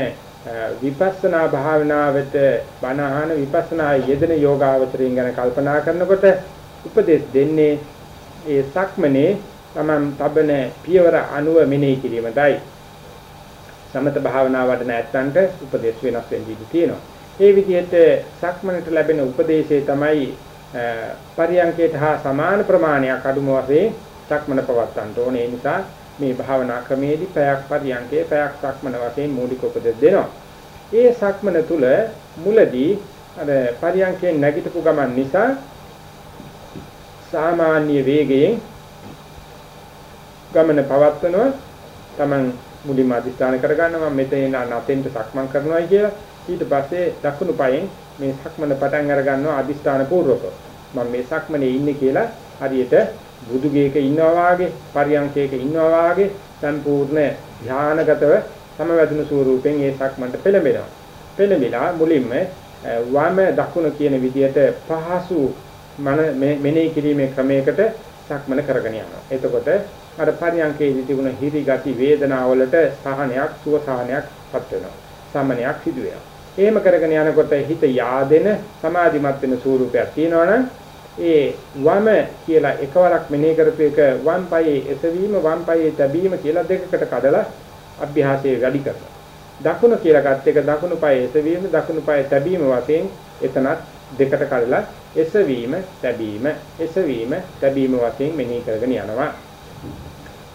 විපස්සනා භාවනාවට බණහන විපස්සනා යෙදෙන යෝගාවචරයෙන් ගැන කල්පනා කරනකොට උපදෙස් දෙන්නේ ඒ සක්මනේ තමන් තබන පියවර අනුව මෙනෙහි කිරීමයි. සමත භාවනා වඩන ඇත්තන්ට උපදෙස් වෙනස් වෙන්න ඉඩ තියෙනවා. ඒ විදිහට සක්මනට ලැබෙන උපදේශය තමයි පරියංකයට හා සමාන ප්‍රමාණයක් අඩුම වශයෙන් සක්මන පවත්වන්න ඕනේ. ඒ නිසා මේ භාවනා ක්‍රමේදී පැයක් පරියන්කේ පැයක් සක්මන වශයෙන් මූලික උපදෙස් දෙනවා. ඒ සක්මන තුල මුලදී අර පරියන්කේ නැගිටපු ගමන් නිසා සාමාන්‍ය වේගයෙන් ගමන පවත්වනවා. Taman මුලින්ම අධිෂ්ඨාන කරගන්නවා මෙතන නැතෙන්ට සක්මන් කරනවායි කියලා. ඊට පස්සේ දකුණු පායෙන් මේ සක්මන පටන් අර ගන්නවා අධිෂ්ඨාන පූර්වක. මම මේ සක්මනේ ඉන්නේ කියලා හරියට බුදුගේක ඉන්නවා වාගේ පරියන්කේක ඉන්නවා වාගේ සම්පූර්ණ ධානාගතව සමවැදුණු ස්වරූපෙන් ඒ සක්මන්ට පෙළඹෙනවා. පෙළඹිලා මුලින්ම වම දකුණ කියන විදිහට පහසු මන මෙනෙහි කිරීමේ ක්‍රමයකට සක්මන කරගෙන යනවා. එතකොට අර පරියන්කේදී තිබුණ හිරි ගති වේදනාවලට සහනයක් සුව සහනයක් පත් වෙනවා. සමනයක් සිදු වෙනවා. එහෙම කරගෙන යනකොට හිත yaadෙන සමාධිමත් වෙන ස්වරූපයක් තියෙනවනම් ඒ වම කියලා එකවරක් මෙනෙහි කරපු එක වම් පායේ එසවීම වම් පායේ තැබීම කියලා දෙකකට කඩලා අභ්‍යාසයේ වැඩි කරනවා. දකුණ කියලා ගත් එක දකුණු පායේ එසවීම දකුණු පායේ තැබීම වශයෙන් එතනත් දෙකට කඩලා එසවීම තැබීම එසවීම තැබීම වශයෙන් මෙනෙහි කරගෙන යනවා.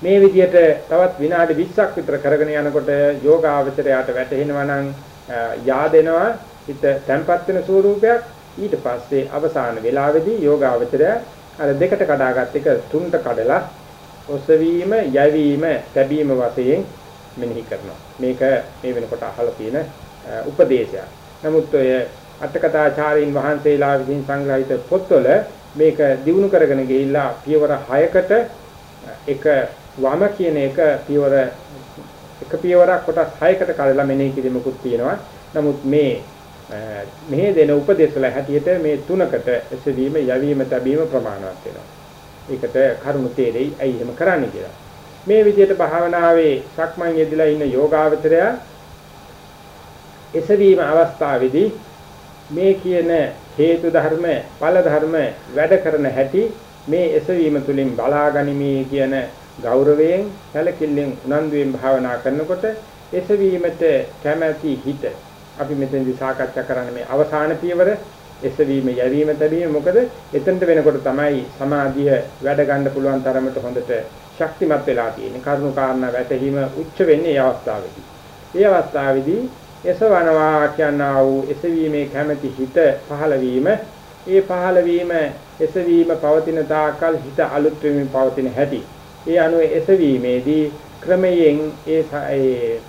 මේ විදිහට තවත් විනාඩි 20ක් විතර කරගෙන යනකොට යෝගාවචරයට වැටෙනවා නම් yaadෙනවා හිත තැම්පත් වෙන ස්වරූපයක් ඊට පස්සේ අවසාන වේලාවේදී යෝගාවචරය අර දෙකට කඩාගත් එක තුනට කඩලා ඔසවීම යැවීම තැබීම වශයෙන් මෙනෙහි කරනවා. මේක මේ වෙනකොට අහලා තියෙන උපදේශයක්. නමුත් ඔය අටකථාචාරීන් වහන්සේලා විසින් සංග්‍රහිත පොත්වල මේක දිනු කරගෙන ගිහිල්ලා පියවර 6කට එක වම කියන එක පියවර එක පියවරක් කොටස් 6කට කඩලා මෙනෙහි කිරීමකුත් තියෙනවා. නමුත් මේ මෙහි දෙන උපදේශ වල හැටියට මේ තුනකට එසවීම යවීම තැබීම ප්‍රමාණවත් වෙනවා. ඒකට කරුණු තේරෙයි ඇයි එහෙම කරන්නේ කියලා. මේ විදිහට භාවනාවේ සක්මන් යෙදලා ඉන්න යෝගාවචරය එසවීම අවස්ථාවේදී මේ කියන හේතු ධර්ම ඵල ධර්ම වැඩ කරන හැටි මේ එසවීම තුලින් බලාගනිමේ කියන ගෞරවයෙන් සැලකිල්ලෙන් උනන්දුවෙන් භාවනා කරනකොට එසවීමට කැමැති හිත. අපි මෙතෙන්දි සාකච්ඡා කරන්නේ මේ අවසාන පියවර. එසවීම යැවීම තැබීම මොකද? එතනට වෙනකොට තමයි සමාධිය වැඩ ගන්න පුළුවන් තරමට හොඳට ශක්තිමත් වෙලා තියෙන්නේ. කරුණු කාරණා වැටහීම උච්ච වෙන්නේ මේ අවස්ථාවේදී. මේ අවස්ථාවේදී එසවනවා කියනා වූ එසවීමේ කැමැති හිත පහළ වීම ඒ පහළ වීම එසවීම පවතින තාකල් හිත අලුත් වෙමින් පවතින හැටි. ඒ අනුව එසවීමේදී ක්‍රමයෙන් ඒ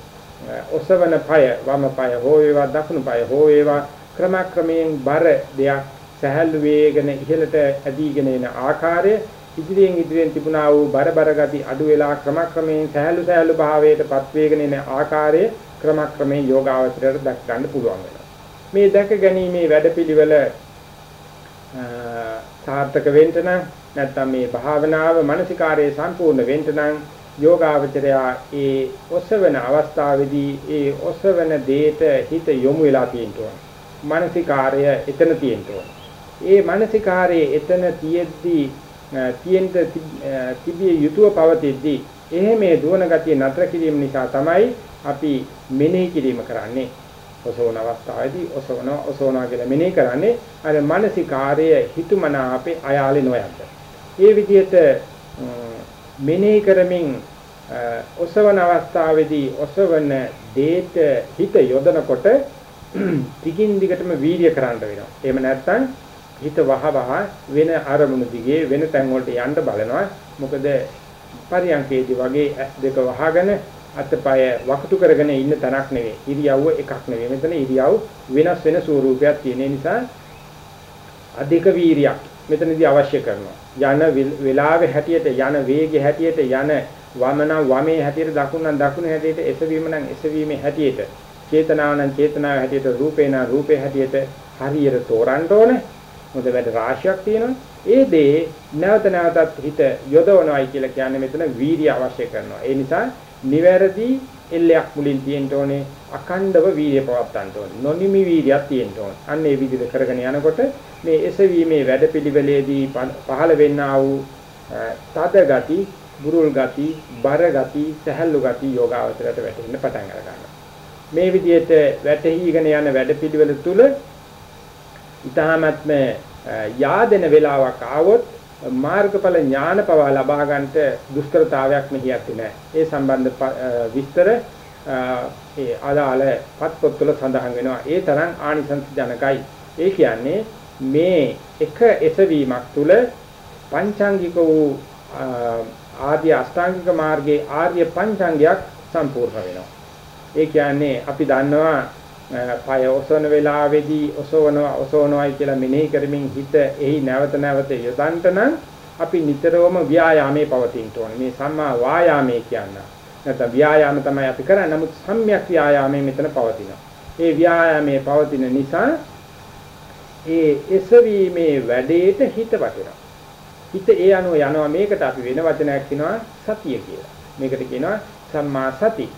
ඔසවන පය වම පය හෝ වේවා දකුණු පය හෝ වේවා ක්‍රමක්‍රමයෙන් බර දෙයක් සැහැල්ලු වේගෙන ඉහළට ඇදීගෙන එන ආකාරය ඉදිරියෙන් ඉදිරියෙන් තිබුණා වූ බරබර ගති අඩු වෙලා ක්‍රමක්‍රමයෙන් සැහැල්ලු සැහැල්ලු භාවයටපත් වේගෙන එන ආකාරය ක්‍රමක්‍රමයෙන් යෝගාවචරයට දක් ගන්න පුළුවන් වෙනවා. මේ දැක ගැනීමේ වැඩපිළිවෙල සාර්ථක වෙන්න නම් නැත්නම් මේ භාවනාව මානසිකාරයේ සම්පූර්ණ වෙන්න නම් යෝගාවචරයා ඒ ඔසවන අවස්ථාවේදී ඒ ඔසවන දේට හිත යොමු වෙලා තියෙන්න ඕන. මානසිකාරය එතන තියෙන්න ඕන. ඒ මානසිකාරයේ එතන තියෙද්දී තියෙන්න තිබිය යුතුව පවතිද්දී එහෙම මේ දුවන ගතිය නතර කිරීම නිසා තමයි අපි මෙනෙහි කිරීම කරන්නේ. ඔසවන අවස්ථාවේදී ඔසවන ඔසවනවා කියලා මෙනෙහි කරන්නේ අර මානසිකාර්ය හිතුමනා අපේ අයාලේ නොයද්ද. ඒ විදිහට මෙනෙහි කරමින් ඔසවන අවස්ථාවේදී ඔසවන දේට හිත යොදනකොට ටිකින් දිගටම වීර්ය කරන්න වෙනවා. එහෙම නැත්නම් හිත වහවහ වෙන අරමුණු දිගේ වෙන තැන් වලට යන්න බලනවා. මොකද පරියන්කේදී වගේ ඇස් දෙක වහගෙන අතපය වකටු කරගෙන ඉන්න තැනක් නෙවෙයි. ඉරියව්ව එකක් නෙවෙයි. මෙතන ඉරියව් වෙනස් වෙන ස්වරූපයක් තියෙන නිසා අධික වීරියක් මෙතනදී අවශ්‍ය කරනවා. යන වෙලාවේ හැටියට යන වේගය හැටියට යන වමන වමේ හැටියට දකුණන් දකුණ හැටියට එසවීම නම් එසවීමේ හැටියට චේතනාව නම් චේතනාව හැටියට රූපේ නම් රූපේ හැටියට හරියට තෝරන්න ඕනේ. මොකද වැඩ රාශියක් තියෙනවා. ඒ දේ නැවත නැවතත් හිත යොදවනවායි කියලා කියන්නේ මෙතන වීර්ය අවශ්‍ය කරනවා. ඒ නිසා නිවැරදි එල්ලයක් මුලින් තියෙන්න ඕනේ අඛණ්ඩව වීර්ය පවත්වන්න ඕනේ නොනිමි වීර්යයක් තියෙන්න ඕනේ අන්න ඒ විදිහට කරගෙන යනකොට මේ එසවීමේ වැඩපිළිවෙලේදී පහළ වෙන්නා වූ තද ගති බුරුල් ගති බර ගති සහැල්ලු ගති යෝගාවචරයට වැටෙන්න පටන් ගන්නවා මේ විදිහට වැටහිගෙන යන වැඩපිළිවෙල තුල ඊටාත්ම යාදෙන වෙලාවක් ආවොත් මාර්ගඵල ඥාන පවා ලබා ගන්නට දුෂ්කරතාවයක් මෙහියක් නැහැ. ඒ සම්බන්ධ විස්තර ඒ අදාළ පත්පොත්වල සඳහන් වෙනවා. ඒ තරම් ආනිසංස ජනකයි. ඒ කියන්නේ මේ එක එසවීමක් තුල පංචාංගික වූ ආර්ය අෂ්ටාංගික මාර්ගයේ ආර්ය පංචාංගයක් සම්පූර්ණ වෙනවා. ඒ කියන්නේ අපි දන්නවා පය ඔසවන වෙලාවේදී ඔසවනවා ඔසවනවායි කියලා මෙනෙහි කරමින් හිත එහි නැවත නැවත යොදන්ට නම් අපි නිතරම ව්‍යායාමයේ පවතින්න ඕනේ. මේ සම්මා වායාමයේ කියන්න. නැත්නම් ව්‍යායාම තමයි අපි කරන්නේ. නමුත් සම්‍යක් ව්‍යායාමයේ මෙතන පවතිනවා. ඒ ව්‍යායාමයේ පවතින නිසා ඒ එසවීමේ වැඩේට හිත වටිනවා. හිත ඒ අනුව යනවා මේකට අපි වෙන වචනයක් කියනවා සතිය කියලා. මේකට කියනවා සම්මා සති.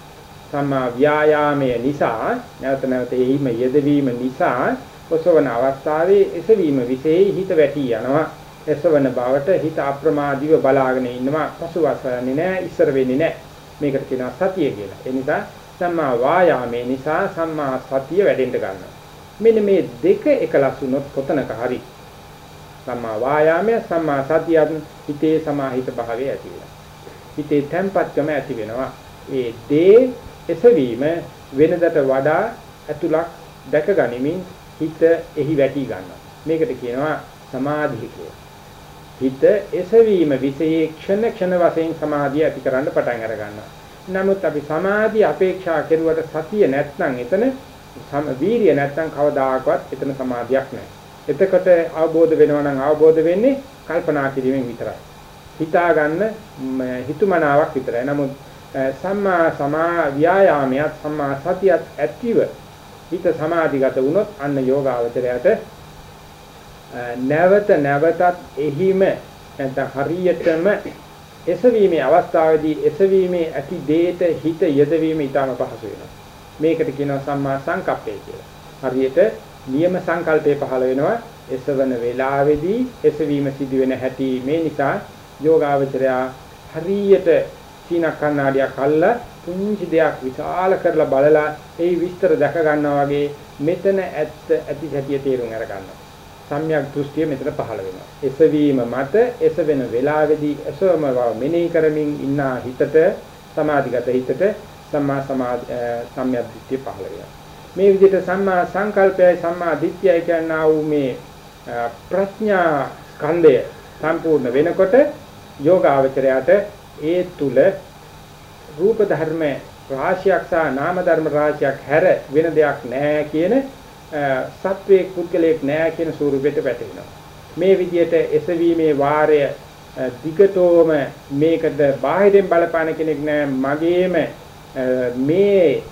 සම්මා ව්‍යායාමය නිසා නැවත නැවත එහිම යෙදවීම නිසා ඔසවන අවස්ථාවේ එසවීම විශේෂ හිත වැටි යනවා එසවන බවට හිත අප්‍රමාදීව බලාගෙන ඉන්නවා පසුවසන්නේ නැහැ ඉස්සර වෙන්නේ නැහැ මේකට කියනවා සතිය කියලා ඒ නිසා සම්මා වායාමේ නිසා සම්මා සතිය වැඩෙන්න ගන්නවා මෙන්න මේ දෙක එකලස් වුණොත් කොතනක හරි සම්මා වායාමය සම්මා සතිය හිතේ සමාහිත භාවය ඇති වෙනවා හිතේ තැම්පත්කම ඇති වෙනවා ඒ දේ එසවීම වෙනදට වඩා ඇතුළක් දැක ගනිමින් හිත එහි වැටි ගන්නවා. මේකට කියනවා සමාධිය කියලා. හිත එසවීම විශේෂ ක්ෂණ ක්ෂණ වශයෙන් සමාධිය ඇති කරන්න පටන් අර ගන්නවා. නමුත් අපි සමාධිය අපේක්ෂා කෙරුවට සතිය නැත්නම් එතන වීරිය නැත්නම් කවදාකවත් එතන සමාධියක් නැහැ. එතකොට අවබෝධ වෙනවා නම් අවබෝධ වෙන්නේ කල්පනා කිරීමෙන් විතරයි. හිතා ගන්න හිතුමනාවක් විතරයි. නමුත් සම්මා සමා ව්‍යායාමයක් සම්මා සතියක් ඇතිව හිත සමාධිගත වුණොත් අන්න යෝගාවචරයට නැවත නැවතත් එහිම නැත්නම් හරියටම එසවීමේ අවස්ථාවේදී එසවීමේ ඇති දේට හිත යෙදවීම ඊටම පහසු වෙනවා. මේකට කියනවා සම්මා සංකප්පය කියලා. හරියට නියම සංකල්පය පහළ වෙනවා එසවන වේලාවේදී එසවීම සිදු වෙන හැටි මේ නිසා යෝගාවචරයා හරියට සීනක් කණ්ණාඩියක් අල්ල පුංචි දෙයක් විශාල කරලා බලලා ඒ විස්තර දැක ගන්නවා වගේ මෙතන ඇත්ත ඇති සැටිය තේරුම් අර ගන්නවා. සම්‍යක් දෘෂ්ටිය මෙතන පහළ වෙනවා. එසවීම මත එසවෙන වෙලාවේදී එසවම මෙනෙහි කරමින් ඉන්න හිතට සමාධිගත හිතට සම්මා සමාධි සම්‍යක් දෘෂ්ටිය පහළ වෙනවා. මේ විදිහට සම්මා සංකල්පයයි සම්මා දිට්ඨියයි කියනා වූ මේ ප්‍රඥා ස්කන්ධය සම්පූර්ණ වෙනකොට යෝගාවචරයට ඒ තුල රූප ධර්ම රාශියක් සහ නාම ධර්ම රාශියක් හැර වෙන දෙයක් නැහැ කියන සත්වයේ පුද්ගලයක් නැහැ කියන ස්වරූපයට වැටෙනවා. මේ විදිහට එසවීමේ වාරය දිගටම මේකට බාහිරින් බලපාන කෙනෙක් නෑ මගේම මේ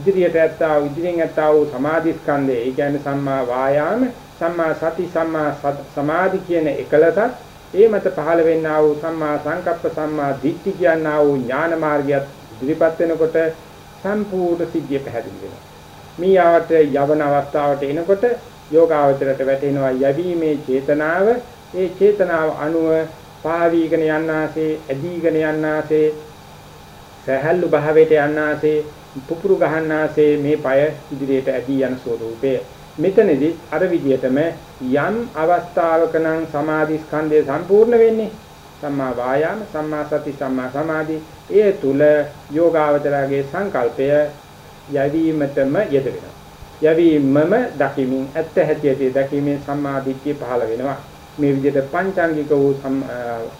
ඉදිරියට ඇත්තා වූ ඉදිරියෙන් ඇත්තා වූ සමාධි ස්කන්ධය ඒ කියන්නේ සම්මා වායාම සම්මා සති සම්මා සමාධි කියන එකලසත් ඒ මත පහළ වෙන්නා වූ සම්මා සංකප්ප සම්මා දිට්ඨි කියනා වූ ඥාන මාර්ගයත් ඉදිරිපත් වෙනකොට සම්පූර්ණ සිද්ධිය පැහැදිලි වෙනවා. මේ ආවට යවන අවස්ථාවට එනකොට යෝගාවචරයට වැටෙනවා යැවීමේ චේතනාව ඒ චේතනාව අනුව පාවීගෙන යන්නාසේ ඇදීගෙන යන්නාසේ සැහැල්ලු භාවයට යන්නාසේ පුපුරු ගහන්නාසේ මේ পায় ඉදිරියට ඇදී යන ස්වરૂපය මෙතනදී අර විදිහටම යම් අවස්ථාවක නම් සමාධි ස්කන්ධය සම්පූර්ණ වෙන්නේ. සම්මා වායාම සම්මා සති සම්මා සමාධි. ඒ තුල යෝගාවචරගේ සංකල්පය යැවීමටම යෙද වෙනවා. යැවීමම දකිමින් ඇත්ත හැටියට දකිමින් සම්මා දිට්ඨිය පහළ වෙනවා. මේ විදිහට පංචාංගික වූ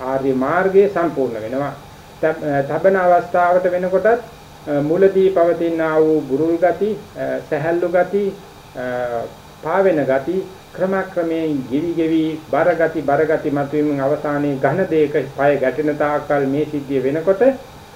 ආර්ය මාර්ගය සම්පූර්ණ වෙනවා. තබන අවස්ථාවට වෙනකොටත් මුලදී පවතිනා වූ බුරුල් ගති සැහැල්ලු ගති පාවෙන ගති ක්‍රමක්‍රමයෙන් ගිවි ගෙවි බර ගති බර ගති මතුවීමෙන් අවසානයේ ඝන දෙයක පය ගැටෙන තාක්කල් මේ සිද්ධිය වෙනකොට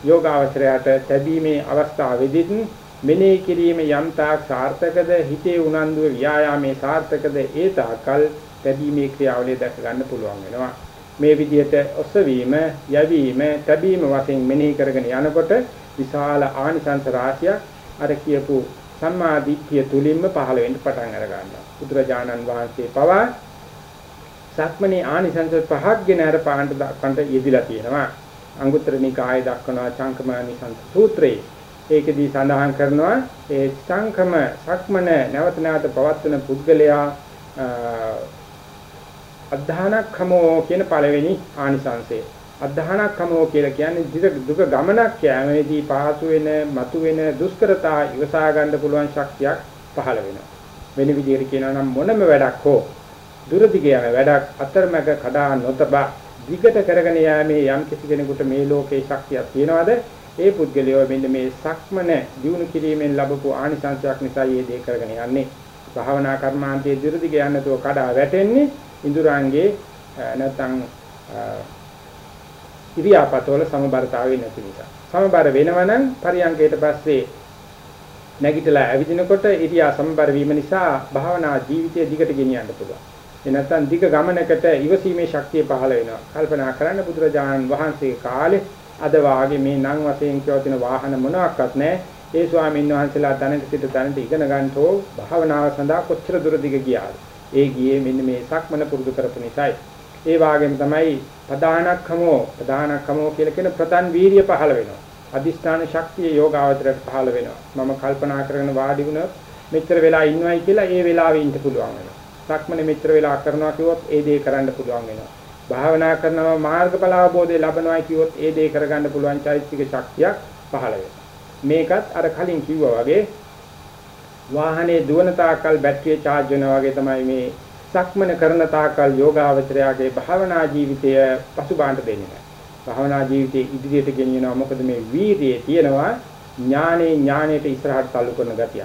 යෝගාවචරයට තැබීමේ අවස්ථාවේදී මෙනෙහි කිරීම යම් තාක් සාර්ථකද හිතේ උනන්දුව ව්‍යායාමයේ සාර්ථකද ඒ තාකල් තැබීමේ ක්‍රියාවලිය දැක ගන්න පුළුවන් වෙනවා. මේ විදිහට ඔසවීම යැවීම තැබීම වශයෙන් මෙනෙහි කරගෙන යනකොට විශාල ආනිසංස රාශියක් අර කියපු සම්මා දිට්ඨිය තුලින්ම පහළ වෙන්න පටන් අර ගන්නවා. බුදුරජාණන් වහන්සේ පවා සක්මණේ ආනිසංස පහක් ගෙන අර පාණ්ඩ දක්වන්ට යෙදිලා තියෙනවා. අංගුත්තර නිකායේ දක්වනවා චංකමානිසංස සූත්‍රයේ. ඒකෙදී සඳහන් කරනවා ඒ සංකම සක්මන නැවත නැවත පවත්වන පුද්ගලයා අධධානක්ඛමෝ කියන පළවෙනි ආනිසංසය. අධධානක්ඛමෝ කියලා කියන්නේ දුක ගමනක් යෑමේදී පහසු වෙන, මතු වෙන දුෂ්කරතා ඉවසා ගන්න පුළුවන් ශක්තියක් පහළ වෙනවා. වෙන විදිහට කියනවා නම් මොනම වැඩක් හෝ දුරදිග යන වැඩක් අතරමැග කඩා නොතබා දිගට කරගෙන යෑමේ යම් කිසි කෙනෙකුට මේ ලෝකේ ශක්තියක් තියනවාද ඒ පුද්ගලයෝ මෙන්න මේ සක්මන දිනු කිරීමෙන් ලැබපු ආනිසංසයක් නිසා මේ දේ කරගෙන යන්නේ භාවනා කර්මාන්තයේ දුරදිග යන්නතෝ කඩා වැටෙන්නේ ඉඳුරාංගේ නැත්නම් ඉරියාපතවල සමබරතාවය නැති නිසා. සමබර වෙනවනම් පරියංගයට පස්සේ නැගිටලා ඇවිදිනකොට ඉරියා සමබර වීම නිසා භාවනා ජීවිතය දිගට ගෙනියන්න පුළුවන්. ඒ නැත්නම් දිග ගමනකට ඉවසීමේ ශක්තිය පහළ වෙනවා. කල්පනා කරන්න බුදුරජාණන් වහන්සේ කාලේ අද වාගේ මේ නම් වශයෙන් කියවතින වාහන මොනවත් නැහැ. ඒ ස්වාමීන් වහන්සේලා තැනක සිට තැනට ඉගෙන ගන්නතෝ භාවනාව සඳහා කොච්චර දුර දිග ගියාද? ඒ ගියේ මෙන්න මේ සක්මන පුරුදු කරපු නිසායි. ඒ වාගේම තමයි ප්‍රධානක්කමෝ ප්‍රධානක්කමෝ කියලා කියන ප්‍රධාන වීර්ය පහළ වෙනවා. අදිෂ්ඨාන ශක්තිය යෝගාවචරයට පහළ වෙනවා. මම කල්පනා කරගෙන වාඩි වුණොත් මෙච්චර වෙලා ඉන්නවයි කියලා ඒ වෙලාවෙ ඉන්න පුළුවන් වෙනවා. සක්මනේ මෙච්චර වෙලා කරනවා කිව්වොත් ඒ දේ කරන්න පුළුවන් වෙනවා. භාවනා කරනවා මාර්ගඵල අවබෝධය ලබනවා කිව්වොත් ඒ දේ කරගන්න පුළුවන් චෛතසික ශක්තියක් පහළ වෙනවා. මේකත් අර කලින් කිව්වා වගේ වාහනේ දුවන තාක්කල් බැටරිය charge වෙනවා වගේ තමයි මේ සක්මන කරන තාක්කල් යෝගාවචරයාගේ භාවනා ජීවිතය පසුබාහට දෙන්නේ නැහැ. භාවනා ජීවිතයේ ඉදිරියට ගෙනියනවා මොකද මේ වීර්යයේ තියෙනවා ඥානේ ඥානයට ඉස්සරහට تعلق කරන ගතිය.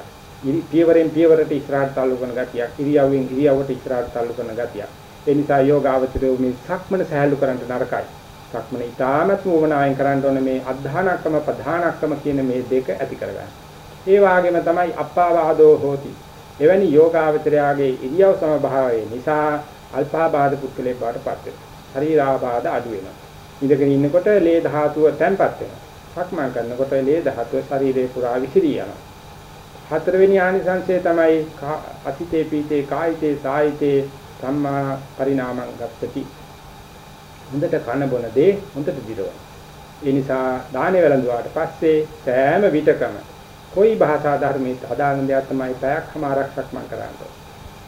පියවරෙන් පියවරට ඉස්සරහට تعلق කරන ගතිය. ඉරියව්වෙන් ඉරියව්වට ඉස්සරහට تعلق කරන ගතිය. ඒ නිසා යෝගාවචරයේ මේ සක්මන සහැල්ලු කරන්න නරකයි. සක්මන ඊටාමත් වමනායෙන් කරන්න ඕනේ මේ අධධානක්කම ප්‍රධානක්කම කියන මේ දෙක ඇති කරගන්න. ඒ වාගේම තමයි අප්පාවාදෝ හෝති. එවැනි යෝගාවචරයාගේ ඉරියව් සමභාවය නිසා අල්පාබාධ පුත්කලේ බාටපත් වෙනවා. ශරීරාබාධ අඩු වෙනවා. ඉඳගෙන ඉන්නකොට ලේ ධාතුව තැන්පත් වෙනවා. සක්මන් කරනකොට ලේ ධාතුව ශරීරේ පුරා විසිරී යනවා. හතරවෙනි ආනිසංසය තමයි අතිතේ පීතේ කායිතේ සායිතේ සම්මා පරිණාමං ගච්ඡති. හොඳට කන බොන දේ හොඳට දිරවන. ඒ නිසා දානේ වැළඳුවාට පස්සේ සෑම විටකම කොයි භාෂා ධර්මයේ අදාළ දෙයක් තමයි පැයක් හමාරක් සක්මන් කරන්න ඕන.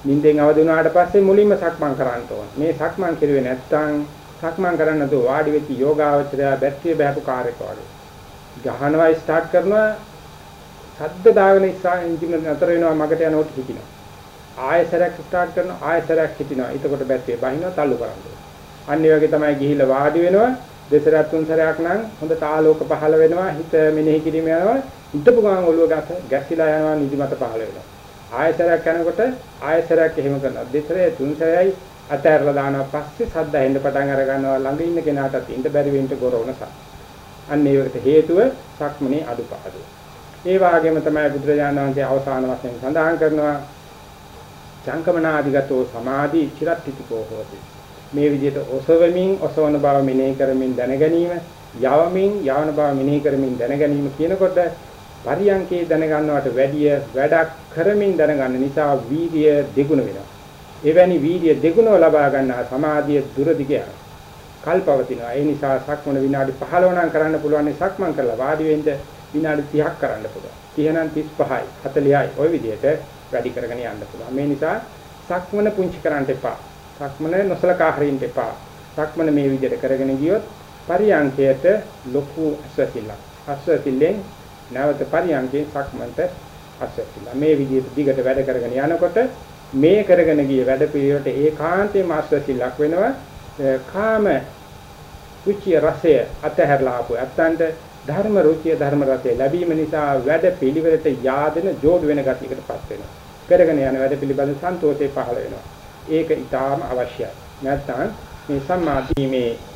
නිින්දෙන් අවදි වුණාට පස්සේ මුලින්ම සක්මන් කරන්න ඕන. මේ සක්මන් කෙරුවේ නැත්නම් සක්මන් කරන්න නැතුව වාඩි වෙච්ච යෝගාවචරය බැටරිය බහපු කාර්යයක් වගේ. ගහනවා ස්ටාර්ට් කරනවා සද්ද දාගෙන ඉස්සන් එන්ජින් නතර වෙනවා මගට යනකොට හිටිනවා. ආයෙසරක් ස්ටාර්ට් කරනවා ආයෙසරක් හිටිනවා. එතකොට බැටරිය බහිනවා තල්ලු කරන්නේ. අන්න ඒ වගේ තමයි ගිහිල්ලා වාඩි වෙනවා දෙසරක් තුන් සැරයක් නම් හොඳ ආලෝක පහළ වෙනවා හිත මෙනෙහි කිරීම යනවා හිතපු ගමන් ඔළුව ගැසිලා යනවා නිදිමත පහළ වෙනවා ආයසරයක් යනකොට ආයසරයක් එහෙම කරනවා. දෙතරේ තුන්සරයයි අතහැරලා දානවා පස්සේ සද්ද ඇහෙන්න පටන් අර ගන්නවා ළඟ ඉන්න කෙනාටත් ඉන්න බැරි වෙන්න ගොරවන සක්. අන්න ඒකට හේතුව සක්මනේ අඩුපාඩු. ඒ වගේම තමයි බුදුරජාණන් වහන්සේ අවසාන වශයෙන් සඳහන් කරනවා චංකමනාදිගතෝ සමාධි චිරත්තිකෝ හෝති. මේ විදිහට ඔසවමින් ඔසවන බව මෙනෙහි කරමින් දැන ගැනීම, යවමින් යවන බව මෙනෙහි කරමින් දැන ගැනීම කියනකොට පරියංකේ දැනගන්නවට වැඩිය වැඩක් කරමින් දැනගන්න නිසා වීර්ය දෙගුණ වෙනවා. එවැනි වීර්ය දෙගුණව ලබා ගන්නා සමාධිය දුරදිග යනවා. කල්පවතිනවා. ඒ නිසා සක්මන විනාඩි 15 නම් කරන්න පුළුවන් සක්මන් කරලා වාඩි වෙන්න විනාඩි 30ක් කරන්න පුළුවන්. 30 නම් 35යි 40යි ওই විදිහට වැඩි කරගෙන යන්න පුළුවන්. මේ නිසා සක්මන පුංචි කරන්න එපා. සක්මන නොසලකා හරින්න එපා. සක්මන මේ විදිහට කරගෙන ගියොත් පරියංකයට ලොකු අස්වැසිල්ලක්. අස්වැසිල්ලෙන් නැවත පරියංකේ සක්මන්ට අස්වැසිල්ල. මේ විදිහට දිගට වැඩ කරගෙන යනකොට මේ කරගෙන ගිය වැඩ පිළිවෙලට ඒකාන්තයෙන්ම අස්වැසිල්ලක් වෙනවා. කාම රුචිය රසය අතහැරලා ආපු ඇත්තන්ට ධර්ම රුචිය ධර්ම රසය ලැබීම නිසා වැඩ පිළිවෙලට yaadෙන ජෝඩු වෙන ගතියකටපත් වෙනවා. කරගෙන යන වැඩ පිළිබඳ සන්තෝෂය පහළ වෙනවා. ඒක ඊටාම අවශ්‍යයි. නැත්නම් මේ සම්මාදීමේ